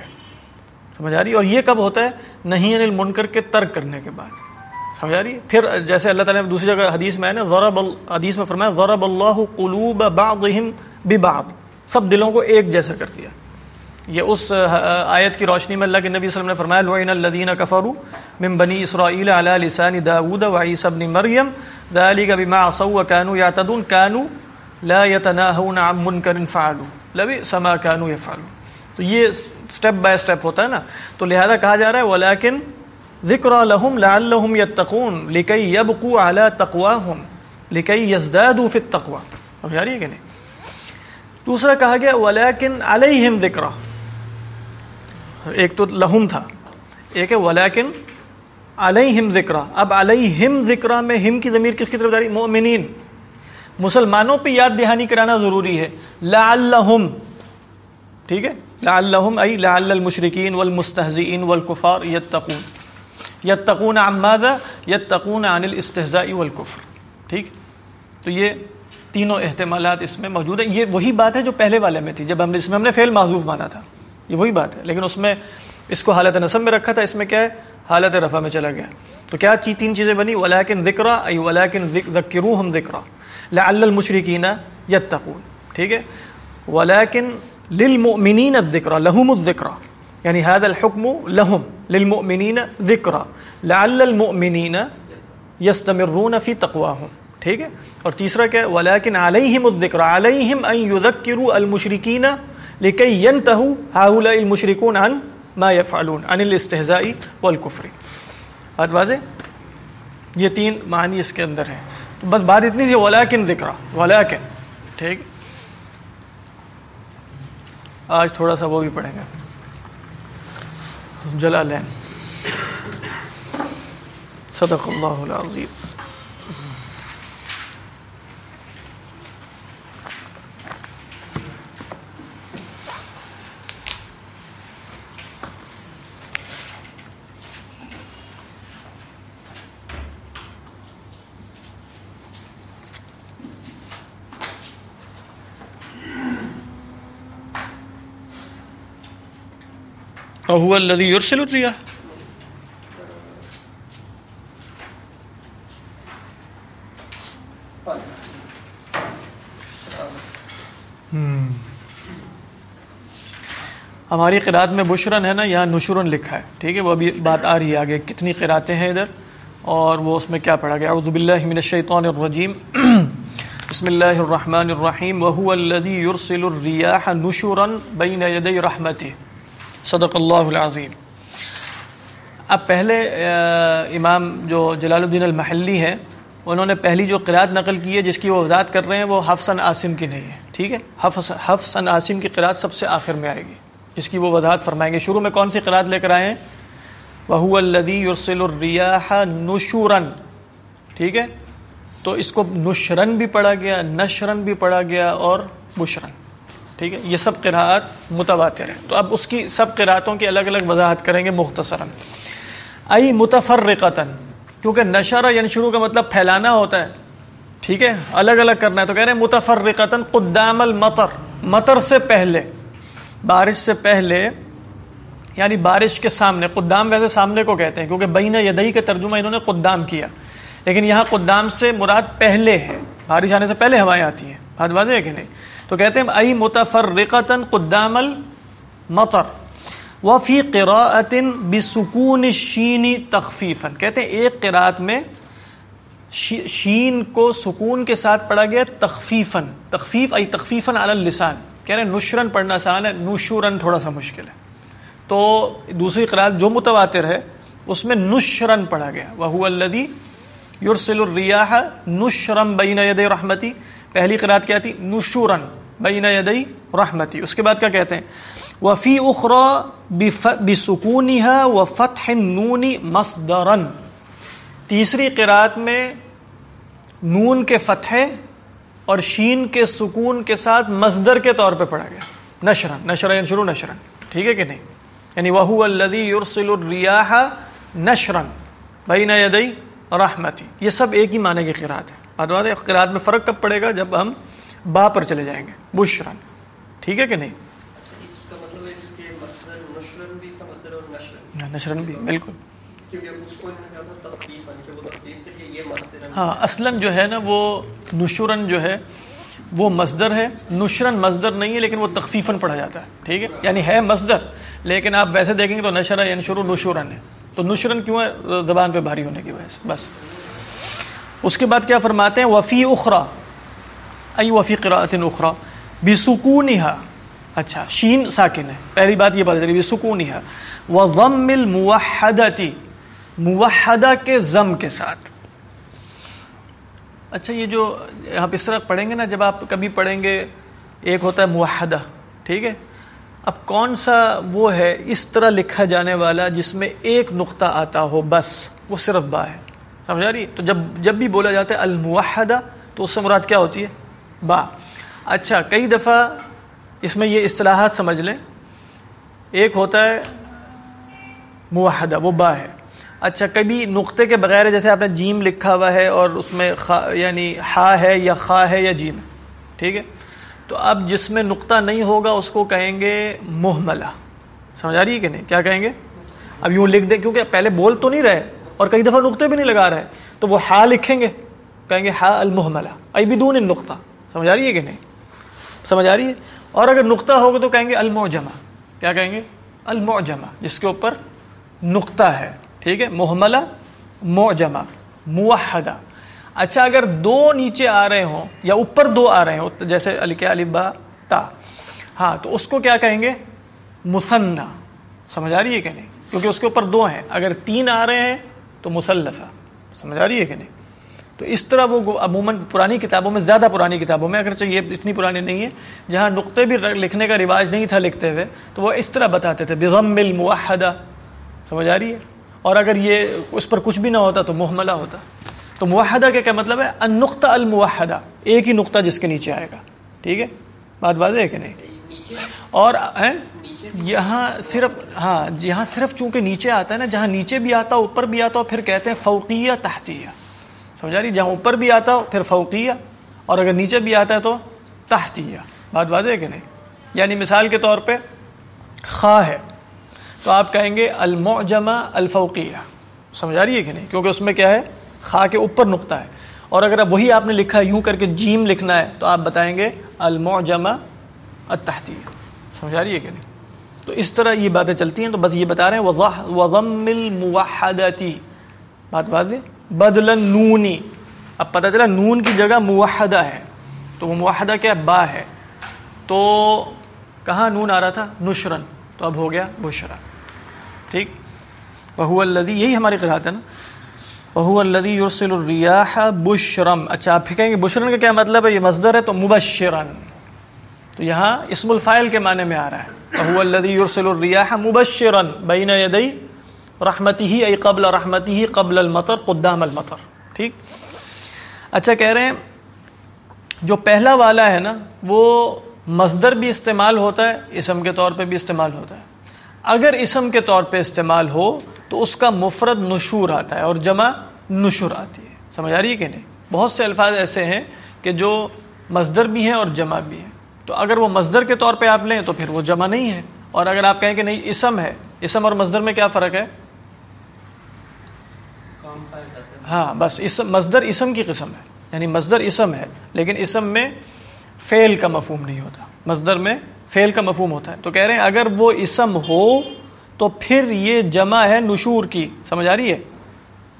سمجھ آ رہی؟ اور یہ کب ہوتا ہے؟ نہیں انل منکر کے ترک کرنے کے بعد۔ سمجھ آ رہی؟ ہے پھر جیسے اللہ تعالیٰ نے دوسری جگہ حدیث میں ہے نا، ضرب حدیث میں فرمایا، ضرب اللہ قلوب بعضهم ببعض۔ سب دلوں کو ایک جیسا کر دیا۔ یہ اس آیت کی روشنی میں اللہ کے نبی صلی اللہ علیہ وسلم نے فرمایا، لعن الذین کفروا من بنی اسرائیل علی لسان داؤد وعیسی ابن مریم ذلك بما عصوا وكانوا يعتدون كانوا لا يتناهون عن منکر فعلوا لبئس ما كانوا يفعلون تو یہ سٹیپ بائی سٹیپ ہوتا ہے نا۔ تو لہذا کہا جا رہا ہے، ولیکن ذکر لهم لعلهم يتقون لكي يبقوا على تقواهم لكي يزدادوا في التقوى اب یاری ہے کہ نہیں؟ دوسرا کہا گیا، ولیکن علیہم ذکر ایک تو لہم تھا۔ ایک ہے ولیکن علیہم ذکر اب علیہم ذکر میں ہم کی ضمیر کس کی طرف جا رہی مسلمانوں پہ یاد دہانی کرانا ضروری ہے۔ لعلہم۔ ٹھیک ہے؟ لعلہم ای لعل المشرکین والمستہزئین والکفار یتقون۔ یتقون عن ماذا؟ یتقون عن الاستہزاء والکفر۔ ٹھیک؟ تو یہ تینوں احتمالات اس میں موجود ہیں۔ یہ وہی بات ہے جو پہلے والے میں تھی۔ جب ہم نے اس میں ہم نے فعل معذوف مانا تھا۔ یہ وہی بات ہے۔ لیکن اس میں اس کو حالت نصب میں رکھا تھا، اس میں کیا ہے؟ حالت رفع میں چلا گیا۔ تو کیا تین چیزیں بنی؟ ولیکن ذکر ای ولیکن ذکروہم ذکر لعل المشرکین یتقون ٹھیک ہے؟ ولیکن للمؤمنین الذکر لهم الذکر یعنی هذا الحکم لهم، للمؤمنین ذکر لعل المؤمنین یستمرون فی تقواہم ٹھیک ہے؟ اور تیسرا کیا ولیکن علیہم الذکر علیہم ان یذکروا المشرکین لکی ینتہوا هؤلاء المشرکون عن ما يفعلون عن الاستہزاء والکفر بات واضح؟ یہ تین معنی اس کے اندر ہیں۔ تو بس بات اتنی سی ولیکن ذکر ولیکن، ٹھیک؟ آج تھوڑا سا وہ بھی پڑھیں گے۔ جلالین۔ صدق اللہ العظیم۔ وهو الذي يرسل الرياح. ہماری قرآت میں بشرن ہے نا یہاں نشرن لکھا ہے، ٹھیک ہے؟ وہ ابھی بات آ رہی ہے آگے، کتنی قراتیں ہیں ادھر؟ اور وہ اس میں کیا پڑھا گیا؟ اعوذ باللہ من الشیطان الرجیم۔ *clears throat* بسم اللہ الرحمن الرحیم۔ وهو الذي يرسل الرياح نشرا بين يدي رحمته۔ صدق اللہ العظیم اب پہلے امام جو جلال الدین المحلی ہیں، انہوں نے پہلی جو قرآت نقل کی ہے، جس کی وہ وضاحت کر رہے ہیں، وہ حفصن عاصم کی نہیں ہے، ٹھیک ہے؟ حفصن عاصم کی قرآت سب سے آخر میں آئے گی، جس کی وہ وضاحت فرمائیں گے۔ شروع میں کون سی قرآت لے کر آئے ہیں؟ وہ الدی یورسل الریاح نشورن ٹھیک ہے؟ تو اس کو نشرن بھی پڑھا گیا، نشرن بھی پڑھا گیا اور بشرن۔ ٹھیک ہے؟ یہ سب قراءت متواتر ہیں۔ تو اب اس کی سب قراتوں کی الگ الگ وضاحت کریں گے مختصراً۔ ای متفرقتاً، کیونکہ نشر یعنی شروع کا مطلب پھیلانا ہوتا ہے۔ ٹھیک ہے؟ الگ الگ کرنا ہے۔ تو کہہ رہے ہیں متفرقتاً قدام المطر۔ مطر سے پہلے، بارش سے پہلے یعنی بارش کے سامنے۔ قدام ویسے سامنے کو کہتے ہیں، کیونکہ بین یدئی کا ترجمہ انہوں نے قدام کیا۔ لیکن یہاں قدام سے مراد پہلے ہے۔ بارش آنے سے پہلے ہوائیں آتی ہیں۔ بات واضح ہے کہ نہیں؟ تو کہتے ہیں ای متفرقتاً قدام المطر وفی قراءت بسکون شینی تخفیفا۔ کہتے ہیں ایک قراءت میں شین کو سکون کے ساتھ پڑھا گیا تخفیفا۔ تخفیف ای تخفیفا علی اللسان۔ کہہ رہے ہیں نشرن پڑھنا آسان ہے نشورن تھوڑا سا مشکل ہے۔ تو دوسری قرآن جو متواتر ہے، اس میں نشرن پڑھا گیا۔ وہ الدی یورسل الریاح نشرم بین ید رحمتی۔ پہلی قرات کیا تھی؟ نشورن بین ید رحمتی۔ اس کے بعد کیا کہتے ہیں؟ وفی اخرا بسکون و فتح نونی مصدرن تیسری قرات میں نون کے فتح اور شین کے سکون کے ساتھ مصدر کے طور پہ پڑھا گیا۔ نشرن نشر یعنی شروع نشرن ٹھیک ہے کہ نہیں؟ یعنی وہ الدی یورسل الریاح نشرن بین یدئی رحمتی۔ یہ سب ایک ہی معنی کی قرآت ہے۔ بات بات ہے قرآت میں فرق کب پڑے گا؟ جب ہم با پر چلے جائیں گے۔ بشرن ٹھیک ہے کہ نہیں؟ نشرن بھی۔ بالکل۔ ہاں اصلاً جو ہے نا، وہ نشرن جو ہے، وہ مصدر ہے۔ نشرن مصدر نہیں ہے، لیکن وہ تخفیفاً پڑھا جاتا ہے۔ ٹھیک ہے؟ یعنی ہے مصدر، لیکن آپ ویسے دیکھیں گے تو نشر یعنی نشورن ہے۔ تو نشرن کیوں ہے؟ زبان پہ بھاری ہونے کی وجہ سے۔ بس۔ اس کے بعد کیا فرماتے ہیں؟ وفی اخرا ای وفی قرآت اخرا بسکون اچھا شین ساکن ہے۔ پہلی بات یہ بات چلی بسکون و ضم الموحدتی موحدہ کے ضم کے ساتھ۔ اچھا یہ جو آپ اس طرح پڑھیں گے نا، جب آپ کبھی پڑھیں گے، ایک ہوتا ہے موحدہ، ٹھیک ہے؟ اب کون سا وہ ہے؟ اس طرح لکھا جانے والا جس میں ایک نقطہ آتا ہو، بس، وہ صرف با ہے۔ سمجھا رہی تو جب جب بھی بولا جاتا ہے الموحدہ، تو اس سے مراد کیا ہوتی ہے؟ با۔ اچھا کئی دفعہ اس میں یہ اصطلاحات سمجھ لیں۔ ایک ہوتا ہے موحدہ، وہ با ہے۔ اچھا کبھی نقطے کے بغیر جیسے آپ نے جیم لکھا ہوا ہے اور اس میں خا یعنی ہا ہے یا خا ہے یا جیم ہے ٹھیک ہے؟ تو اب جس میں نقطہ نہیں ہوگا، اس کو کہیں گے محملہ۔ سمجھ آ رہی ہے کہ نہیں؟ کیا کہیں گے؟ اب یوں لکھ دیں، کیونکہ پہلے بول تو نہیں رہے۔ اور کئی دفعہ نقطے بھی نہیں لگا رہے تو وہ ہا لکھیں گے، کہیں گے ہا المحملہ، ای بدون نقطہ، سمجھ آ رہی ہے کہ نہیں؟ سمجھ آ رہی ہے؟ اور اگر نقطہ ہوگا تو کہیں گے المعجمہ، کیا کہیں گے؟ المعجمہ، جس کے اوپر نقطہ ہے، ٹھیک ہے؟ محملہ، معجمہ، موحدہ۔ اچھا اگر دو نیچے آ رہے ہوں یا اوپر دو آ رہے ہوں، جیسے علی با تا ہاں تو اس کو کیا کہیں گے؟ مسنہ سمجھ آ رہی ہے کہ نہیں؟ کیونکہ اس کے اوپر دو ہیں۔ اگر تین آ رہے ہیں تو مسلسہ۔ سمجھ آ رہی ہے کہ نہیں؟ تو اس طرح وہ عموماً پرانی کتابوں میں، زیادہ پرانی کتابوں میں، اگرچہ یہ اتنی پرانی نہیں ہے، جہاں نقطے بھی لکھنے کا رواج نہیں تھا لکھتے ہوئے، تو وہ اس طرح بتاتے تھے، بغم الموحدہ سمجھ آ رہی ہے؟ اور اگر یہ اس پر کچھ بھی نہ ہوتا تو محملہ ہوتا۔ تو موحدہ کا کیا مطلب ہے؟ النقطہ الموحدہ، ایک ہی نقطہ جس کے نیچے آئے گا۔ ٹھیک ہے؟ بات واضح ہے کہ نہیں؟ اور یہاں صرف ہاں یہاں صرف چونکہ نیچے آتا ہے نا، جہاں نیچے بھی آتا، اوپر بھی آتا ہو پھر کہتے ہیں فوقیہ تحتیہ۔ سمجھا رہی؟ جہاں اوپر بھی آتا ہو پھر فوقیہ۔ اور اگر نیچے بھی آتا ہے تو تحتیہ۔ بات واضح ہے کہ نہیں؟ یعنی مثال کے طور پہ خواہ ہے۔ تو آپ کہیں گے المعجمہ الفوقیہ۔ سمجھا رہی ہے کہ نہیں؟ کیونکہ اس میں کیا ہے؟ خا کے اوپر نقطہ ہے۔ اور اگر اب وہی آپ نے لکھا یوں کر کے جیم لکھنا ہے، تو آپ بتائیں گے المعجمہ التحتیہ سمجھا رہی ہے کہ نہیں؟ تو اس طرح یہ باتیں چلتی ہیں تو بس یہ بتا رہے ہیں وضم الموحدتی بات واضح بدل نونی، اب پتہ چلا نون کی جگہ موحدہ ہے، تو وہ موحدہ کیا با ہے۔ تو کہاں نون آ رہا تھا؟ نشرن، تو اب ہو گیا بشرا۔ ٹھیک؟ وہ الدی یہی ہماری قرآت ہے نا؟ وہ الدی یورسل الریاح بشرم اچھا آپ کہیں گے بشرن کا کیا مطلب ہے؟ یہ مزدور ہے تو مبشرن۔ تو یہاں اسم الفائل کے معنی میں آ رہا ہے۔ وہ الدی یورسل الریاح مبشرن بین یدئی رحمتی ہی اے قبل رحمتی ہی قبل المطر، قدام المطر۔ ٹھیک؟ اچھا کہہ رہے ہیں، جو پہلا والا ہے نا، وہ مصدر بھی استعمال ہوتا ہے، اسم کے طور پہ بھی استعمال ہوتا ہے۔ اگر اسم کے طور پہ استعمال ہو، تو اس کا مفرد نشور آتا ہے اور جمع نشور آتی ہے۔ سمجھ آ رہی ہے کہ نہیں؟ بہت سے الفاظ ایسے ہیں کہ جو مصدر بھی ہیں اور جمع بھی ہیں۔ تو اگر وہ مصدر کے طور پہ آپ لیں تو پھر وہ جمع نہیں ہے۔ اور اگر آپ کہیں کہ نہیں، اسم ہے۔ اسم اور مصدر میں کیا فرق ہے؟ ہاں بس اسم مصدر اسم کی قسم ہے۔ یعنی مصدر اسم ہے، لیکن اسم میں فیل کا مفہوم نہیں ہوتا۔ مصدر میں فیل کا مفہوم ہوتا ہے۔ تو کہہ رہے ہیں، اگر وہ اسم ہو تو پھر یہ جمع ہے نشور کی۔ سمجھ آ رہی ہے؟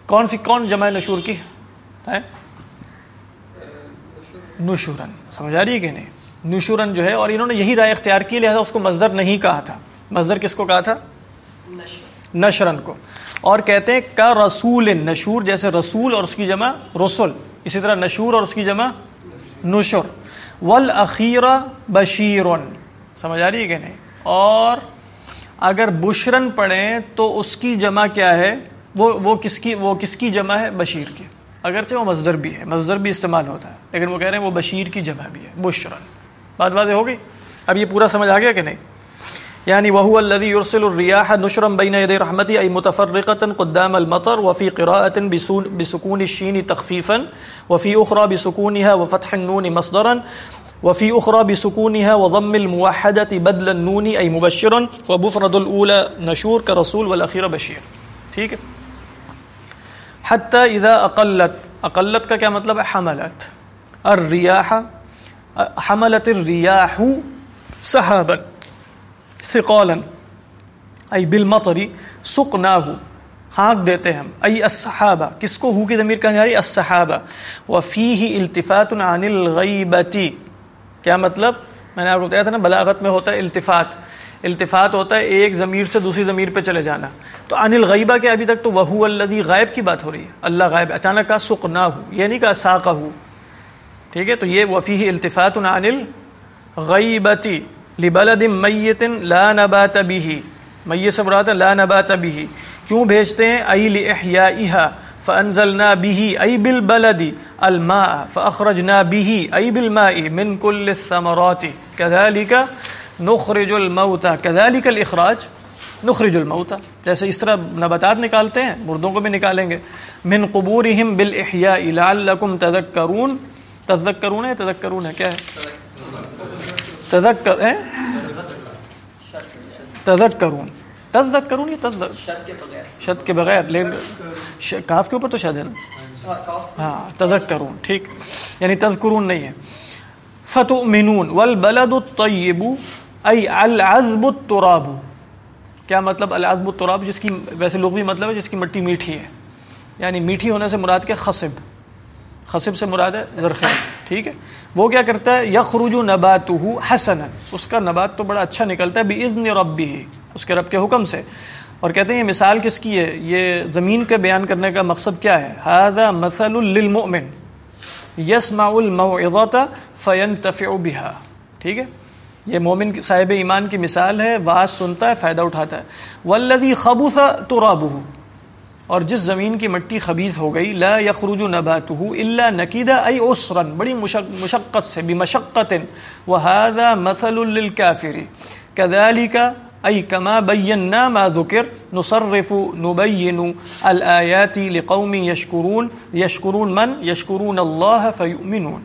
کون سی، کون جمع ہے نشور کی؟ نشورن۔ سمجھ آ رہی ہے کہ نہیں؟ نشورن جو ہے اور انہوں نے یہی رائے اختیار کی، لہٰذا اس کو مزدر نہیں کہا تھا۔ مزدر کس کو کہا تھا؟ نشرن کو۔ اور کہتے ہیں، کا رسول نشور، جیسے رسول اور اس کی جمع رسول اسی طرح نشور اور اس کی جمع نشر۔ والخیرہ بشیرن۔ سمجھ آ رہی ہے کہ نہیں؟ اور اگر بشرن پڑھیں تو اس کی جمع کیا ہے؟ وہ وہ کس کی، وہ کس کی جمع ہے؟ بشیر کی۔ اگرچہ وہ مصدر بھی ہے، مصدر بھی استعمال ہوتا ہے، لیکن وہ کہہ رہے ہیں وہ بشیر کی جمع بھی ہے، بشرن۔ بات واضح ہو گئی اب یہ پورا سمجھ آ گیا کہ نہیں؟ یعنی يعني وهو الذي يرسل الرياح نشرا بين يدي رحمته أي متفرقة قدام المطر وفي قراءة بسكون الشين تخفيفا وفي أخرى بسكونها وفتح النون مصدرا وفي أخرى بسكونها وضم الموحدة بدل النون أي مبشرا وبفرد الأولى نشور كرسول والأخير بشير ٹھیک ہے؟ حتى إذا أقلت أقلت کا کیا مطلب ہے؟ حملت۔ الرياح حملت الرياح سحابا، ثقالا ای بالمطری سقناہو ہانک دیتے ہم ای الصحابہ کس کو؟ ہو کی ضمیر کہاں جا رہی؟ الصحابہ وفیہ التفات عن الغیبتی کیا مطلب؟ میں نے آپ کو بتایا تھا نا، بلاغت میں ہوتا ہے التفات. التفات ہوتا ہے ایک ضمیر سے دوسری ضمیر پہ چلے جانا. تو عن الغیبہ کے ابھی تک تو وہو الذی غائب کی بات ہو رہی ہے. اللہ غائب، اچانک کہا سقناہو یہ نہیں کہا ساقہو ٹھیک ہے؟ تو یہ وفیہ التفات عن الغیبتی لبلد میت لا نبات به میت سے مراد لا نبات به کیوں بھیجتے ہیں؟ ای لاحیائها فانزلنا به ای بالبلد الماء فاخرجنا به ای بالماء من كل الثمرات۔ كذلك نخرج الموتى كذلك الاخراج نخرج الموتى جیسے اس طرح نباتات نکالتے ہیں، مردوں کو بھی نکالیں گے۔ من قبورهم بالاحیاء لعلكم تذکرون۔ تذکرون ہے تذکرون ہے کیا ہے؟ تذکر ہیں؟ تذکرون۔ تذکرون یا تذکر شد کے بغیر۔ لیکن کاف کے اوپر تو شد ہے نا؟ ہاں تذکرون ٹھیک۔ یعنی تذکرون نہیں ہے۔ فتؤمنون والبلد الطیب ای العذب التراب۔ کیا مطلب العذب التراب؟ جس کی ویسے لغوی مطلب ہے جس کی مٹی میٹھی ہے۔ یعنی میٹھی ہونے سے مراد کے خصب۔ خصب سے مراد ہے زرخیز ٹھیک ہے؟ وہ کیا کرتا ہے؟ یخرج نباتہ حسنا، اس کا نبات تو بڑا اچھا نکلتا ہے باذن ربہ اس کے رب کے حکم سے۔ اور کہتے ہیں، یہ مثال کس کی ہے؟ یہ زمین کا بیان کرنے کا مقصد کیا ہے؟ هذا مثل للمؤمن يسمع الموعظه فينتفع بها ٹھیک ہے؟ یہ مومن صاحب ایمان کی مثال ہے، واز سنتا ہے، فائدہ اٹھاتا ہے۔ والذی خبث ترابه اور جس زمین کی مٹی خبیث ہو گئی، لا یخرج نباتہ الا نکیدہ ای عسرا بڑی مشقت سے بمشقت وهذا مثل للكافر كذلك ای کما بینا ما ذکر، نصرف، نبین الآیات لقوم یشکرون۔ یشکرون من؟ یشکرون اللہ فیؤمنون۔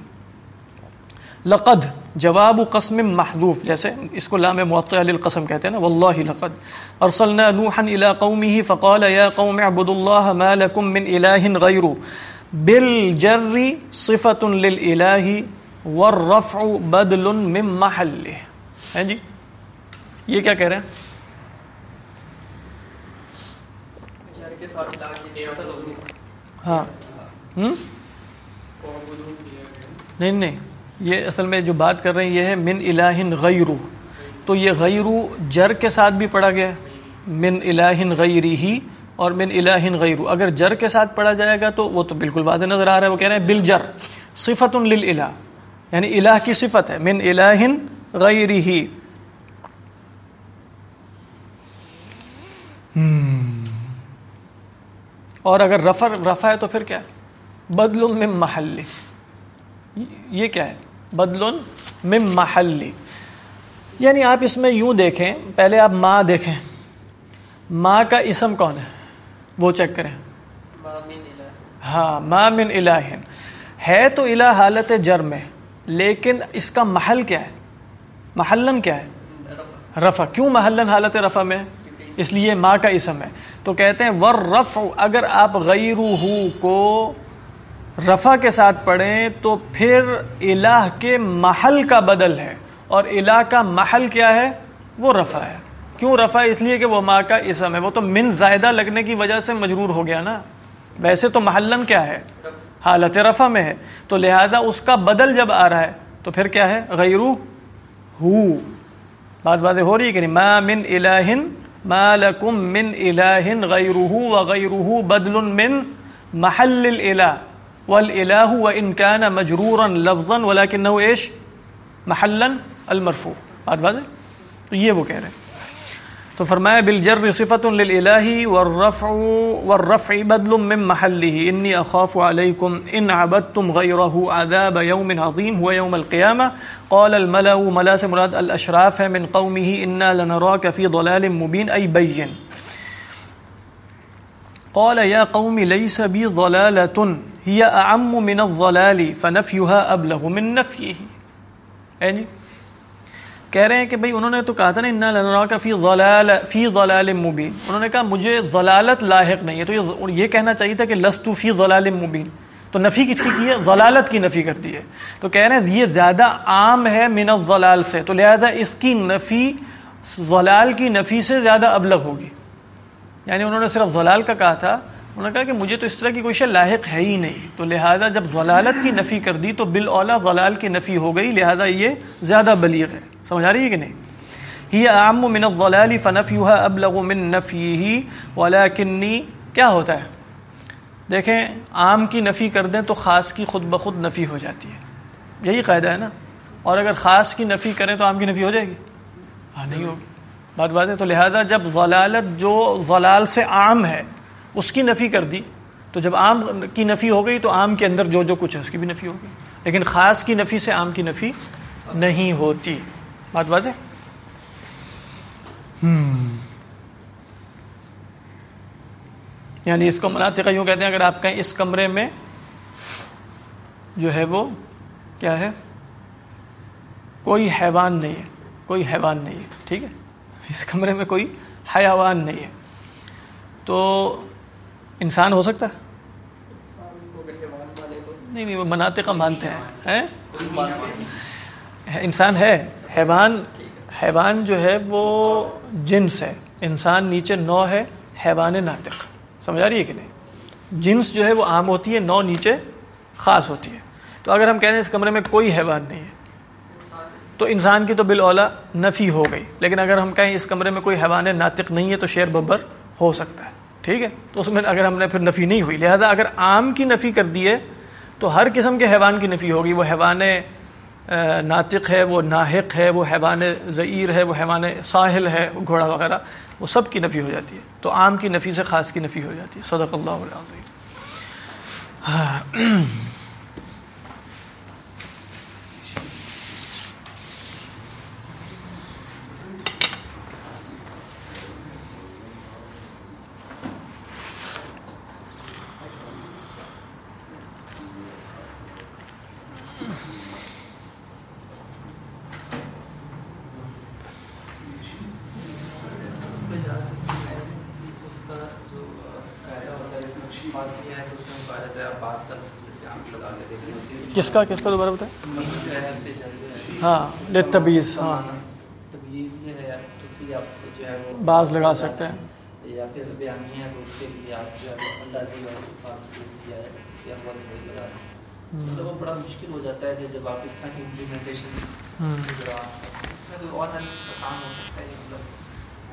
لقد جواب قسم محذوف، جیسے اس کو لام معطع للقسم کہتے ہیں نا، واللہ لقد ارسلنا نوحا الى قومه فقال يا قوم اعبدوا الله ما لكم من اله غيره بالجر صفه للاله والرفع بدل من محله۔ ہیں جی؟ یہ کیا کہہ رہے ہیں؟ ہاں۔ نہیں نہیں۔ یہ اصل میں جو بات کر رہے ہیں، یہ ہے من الہ غیرو۔ تو یہ غیرو جر کے ساتھ بھی پڑھا گیا۔ من الہ غیری ہی اور من الہ غیرو۔ اگر جر کے ساتھ پڑھا جائے گا تو وہ تو بالکل واضح نظر آ رہا ہے، وہ کہہ رہے ہیں بل جر صفت للالہ یعنی الہ کی صفت ہے، من الہ غیری ہی۔ اور اگر رفع رفع ہے تو پھر کیا ہے؟ بدل من محلی یہ کیا ہے؟ بدل من محلی۔ یعنی آپ اس میں یوں دیکھیں، پہلے آپ ماں دیکھیں۔ ماں کا اسم کون ہے؟ وہ چیک کریں۔ ہاں ما من الہ۔ ہے تو الہ حالت جر میں، لیکن اس کا محل کیا ہے؟ محلن کیا ہے؟ رفع۔ کیوں محلن حالت رفع میں؟ اس لیے ماں کا اسم ہے۔ تو کہتے ہیں ور رف اگر آپ غیر کو رفع کے ساتھ پڑھیں تو پھر الہ کے محل کا بدل ہے۔ اور الہ کا محل کیا ہے؟ وہ رفع ہے۔ کیوں رفع؟ اس لیے کہ وہ ماں کا اسم ہے۔ وہ تو من زائدہ لگنے کی وجہ سے مجرور ہو گیا نا۔ ویسے تو محلن کیا ہے؟ حالت رفع میں ہے۔ تو لہذا اس کا بدل جب آ رہا ہے، تو پھر کیا ہے؟ غیرو ہو۔ بات باتیں ہو رہی ہے کہ نہیں؟ ما من الہ، ما لكم من إله غيره وغيره بدل من محل الإله والإله وإن كان مجرورا لفظا ولكنه إيش؟ محلا المرفوع. بات واضح تو یہ وہ کہہ رہے ہیں. تو فرمایا، بالجر صفت للالہ والرفع والرفع بدل من محله. انی اخاف علیکم ان عبدتم غیره عذاب یوم عظیم هو یوم القیامة قال الملأ ملا سے مراد الاشراف ہے، من قومه انا لنراك في ضلال مبین ای بین قال يا قوم، ليس بي ضلالة هي اعم من الضلال فنفيها ابلغ من نفيه. یعنی کہہ رہے ہیں کہ بھئی انہوں نے تو کہا تھا نا انا لنراک فی ضلال فی ضلال مبین انہوں نے کہا، مجھے ضلالت لاحق نہیں ہے۔ تو یہ کہنا چاہیے تھا کہ لستو فی ضلال مبین تو نفی کس کی کی ہے؟ ضلالت کی نفی کر دی ہے۔ تو کہہ رہے ہیں، یہ زیادہ عام ہے من الضلال سے۔ تو لہذا اس کی نفی، ضلال کی نفی سے زیادہ ابلغ ہوگی۔ یعنی انہوں نے صرف ضلال کا کہا تھا انہوں نے کہا کہ مجھے تو اس طرح کی کوئی شے لاحق ہے ہی نہیں۔ تو لہذا جب ضلالت کی نفی کر دی تو بالاولا ضلال کی نفی ہو گئی، لہذا یہ زیادہ بلیغ ہے۔ سمجھ آ رہی ہے کہ نہیں؟ ہی عام من الضلال فنفیها ابلغ من نفیه ولکنی کیا ہوتا ہے؟ دیکھیں، عام کی نفی کر دیں تو خاص کی خود بخود نفی ہو جاتی ہے۔ یہی قاعدہ ہے نا۔ اور اگر خاص کی نفی کریں تو عام کی نفی ہو جائے گی۔ ہاں نہیں ہوگی۔ بات بات ہے، تو لہذا جب ضلالت جو ضلال سے عام ہے اس کی نفی کر دی تو جب عام کی نفی ہو گئی تو عام کے اندر جو جو کچھ ہے اس کی بھی نفی ہوگی لیکن خاص کی نفی سے عام کی نفی نہیں ہوتی۔ بات واضح؟ یعنی اس کو مناطق یوں کہتے ہیں، اگر آپ کہیں اس کمرے میں جو ہے وہ کیا ہے؟ کوئی حیوان نہیں ہے۔ کوئی حیوان نہیں ہے، ٹھیک ہے؟ اس کمرے میں کوئی حیوان نہیں ہے۔ تو انسان ہو سکتا ہے؟ نہیں نہیں وہ مناطق مانتے ہیں انسان ہے حیوان حیوان جو ہے وہ جنس ہے۔ انسان نیچے نو ہے حیوان ناطق۔ سمجھا رہی ہے کہ نہیں؟ جنس جو ہے وہ عام ہوتی ہے نو نیچے خاص ہوتی ہے۔ تو اگر ہم کہہ ہیں اس کمرے میں کوئی حیوان نہیں ہے تو انسان کی تو بالا نفی ہو گئی۔ لیکن اگر ہم کہیں اس کمرے میں کوئی حیوان ناطق نہیں ہے تو شیر ببر ہو سکتا ہے۔ ٹھیک ہے؟ تو اس میں اگر ہم نے پھر نفی نہیں ہوئی، لہذا اگر عام کی نفی کر دی ہے، تو ہر قسم کے حیوان کی نفی ہوگی۔ وہ حیوان ناطق ہے، وہ ناحق ہے، وہ حیوان ضعیر ہے، وہ حیوان ساحل ہے، گھوڑا وغیرہ، وہ سب کی نفی ہو جاتی ہے۔ تو عام کی نفی سے خاص کی نفی ہو جاتی ہے۔ صدق اللہ علیہ کس کا کس کا دوبارہ بتائیں؟ ہاں تبیز ہاں۔ بعض لگا سکتے ہیں۔ یا پھر بیانی ہے تو اس کے لیے آپ جو ہے اندازی مطلب وہ بڑا مشکل ہو جاتا ہے کہ جب آپ اس طرح کی امپلیمنٹیشن اور آسان ہو سکتا ہے مطلب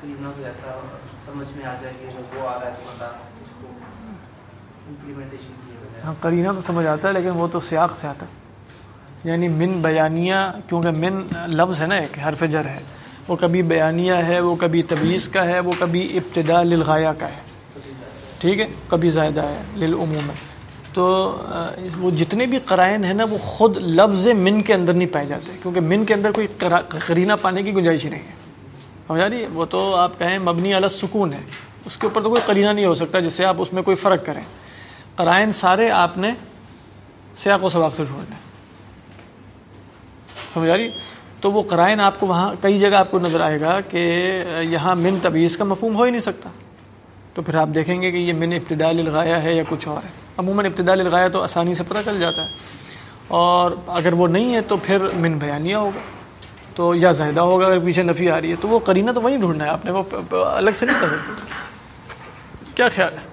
کوئی نہ کوئی ایسا سمجھ میں آ جائے کہ جب وہ آ رہا ہے تو بندہ اس کو امپلیمنٹیشن ہاں کرینہ تو سمجھ آتا ہے، لیکن وہ تو سیاق سے آتا ہے۔ یعنی من بیانیہ، کیونکہ من لفظ ہے نا، ایک حرف جر ہے۔ وہ کبھی بیانیہ ہے، وہ کبھی تبیز کا ہے، وہ کبھی ابتدا للغایہ کا ہے۔ ٹھیک ہے؟ کبھی زائدہ ہے، للعموم ہے۔ تو وہ جتنے بھی قرائن ہیں نا، وہ خود لفظ من کے اندر نہیں پائے جاتے۔ کیونکہ من کے اندر کوئی قرینہ پانے کی گنجائش ہی نہیں ہے۔ سمجھا رہی ہے؟ وہ تو آپ کہیں مبنی علی سکون ہے۔ اس کے اوپر تو کوئی قرینہ نہیں ہو سکتا، جس سے آپ اس میں کوئی فرق کریں۔ قرائن سارے آپ نے سیاق و سباق سے چھوڑنے سمجھ آ رہی جی؟ تو وہ قرائن آپ کو وہاں کئی جگہ آپ کو نظر آئے گا کہ یہاں من تبیز کا مفہوم ہو ہی نہیں سکتا۔ تو پھر آپ دیکھیں گے کہ یہ من ابتدا لگایا ہے یا کچھ اور ہے۔ عموماً ابتدا لگایا تو آسانی سے پتہ چل جاتا ہے۔ اور اگر وہ نہیں ہے تو پھر من بیانیہ ہوگا۔ تو یا زائدہ ہوگا اگر پیچھے نفی آ رہی ہے۔ تو وہ کرینہ تو وہیں ڈھونڈنا ہے۔ آپ نے وہ الگ سے نہیں کر سکتے کیا خیال ہے؟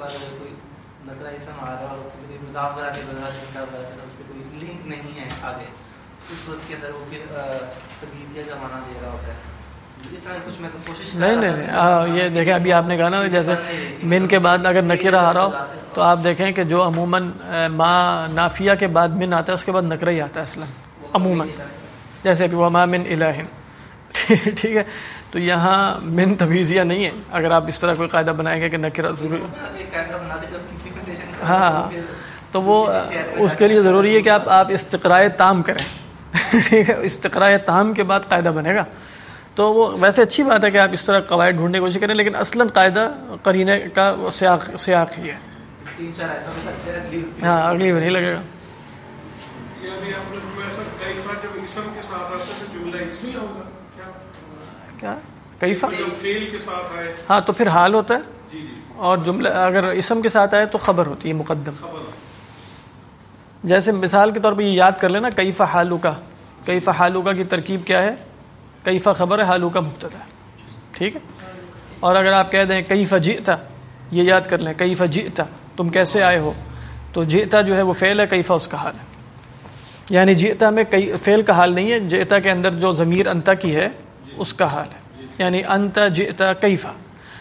بعد اگر کوئی اسم آ رہا اور کوئی مضاف کرا کے بدلا وغیرہ اس پہ کوئی لنک نہیں ہے آگے اس وقت کے اندر وہ پھر تبیزیہ کا معنی دے رہا ہوتا ہے۔ نہیں نہیں نہیں یہ دیکھیں ابھی آپ نے کہا نا جیسے من کے بعد اگر نکرہ آ رہا ہو تو آپ دیکھیں کہ جو عموماً ما نافیہ کے بعد من آتا ہے اس کے بعد نکرہ ہی آتا ہے اصلا عموماً۔ جیسے ابھی وما من الہم *laughs* ٹھیک ہے تو یہاں من تبیزیہ نہیں ہے اگر آپ اس طرح کوئی قاعدہ بنائیں گے کہ نکرہ ضروری ہاں تو وہ اس کے لیے ضروری ہے کہ آپ آپ استقرائے تام کریں۔ ٹھیک ہے استقرائے تام کے بعد قاعدہ بنے گا۔ تو وہ ویسے اچھی بات ہے کہ آپ اس طرح قواعد ڈھونڈنے کی کوشش کریں، لیکن اصلاً قاعدہ قرینے کا سیاق سیاق ہی ہے۔ ہاں اگلی میں نہیں لگے گا۔ کیا؟ کیفا ہاں تو پھر حال ہوتا ہے؟ اور جملہ اگر اسم کے ساتھ آئے تو خبر ہوتی ہے مقدم۔ جیسے مثال کے طور پہ یہ یاد کر لینا کیفا حالو کا کیفا حالو کا کی ترکیب کیا ہے؟ کیفا خبر ہے حالو کا مبتدا۔ ہے ٹھیک ہے؟ اور اگر آپ کہہ دیں کیفا جئتا یہ یاد کر لیں کیفا جئتا تم کیسے آئے ہو؟ تو جئتا جو ہے وہ فعل ہے کیفا اس کا حال ہے۔ یعنی جئتا میں کئی فعل کا حال نہیں ہے جئتا کے اندر جو ضمیر انتا کی ہے اس کا حال ہے۔ یعنی انتا جئتا کیفا۔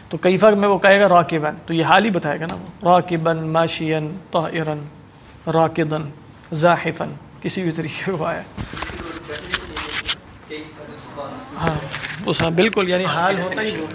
تو کیفا میں وہ کہے گا راکبن تو یہ حال ہی بتائے گا نا وہ۔ راکبن ماشین طائرن راکدن زاحفن کسی بھی طریقے کو آیا۔ ہاں اس ہاں بالکل یعنی حال ہوتا ہی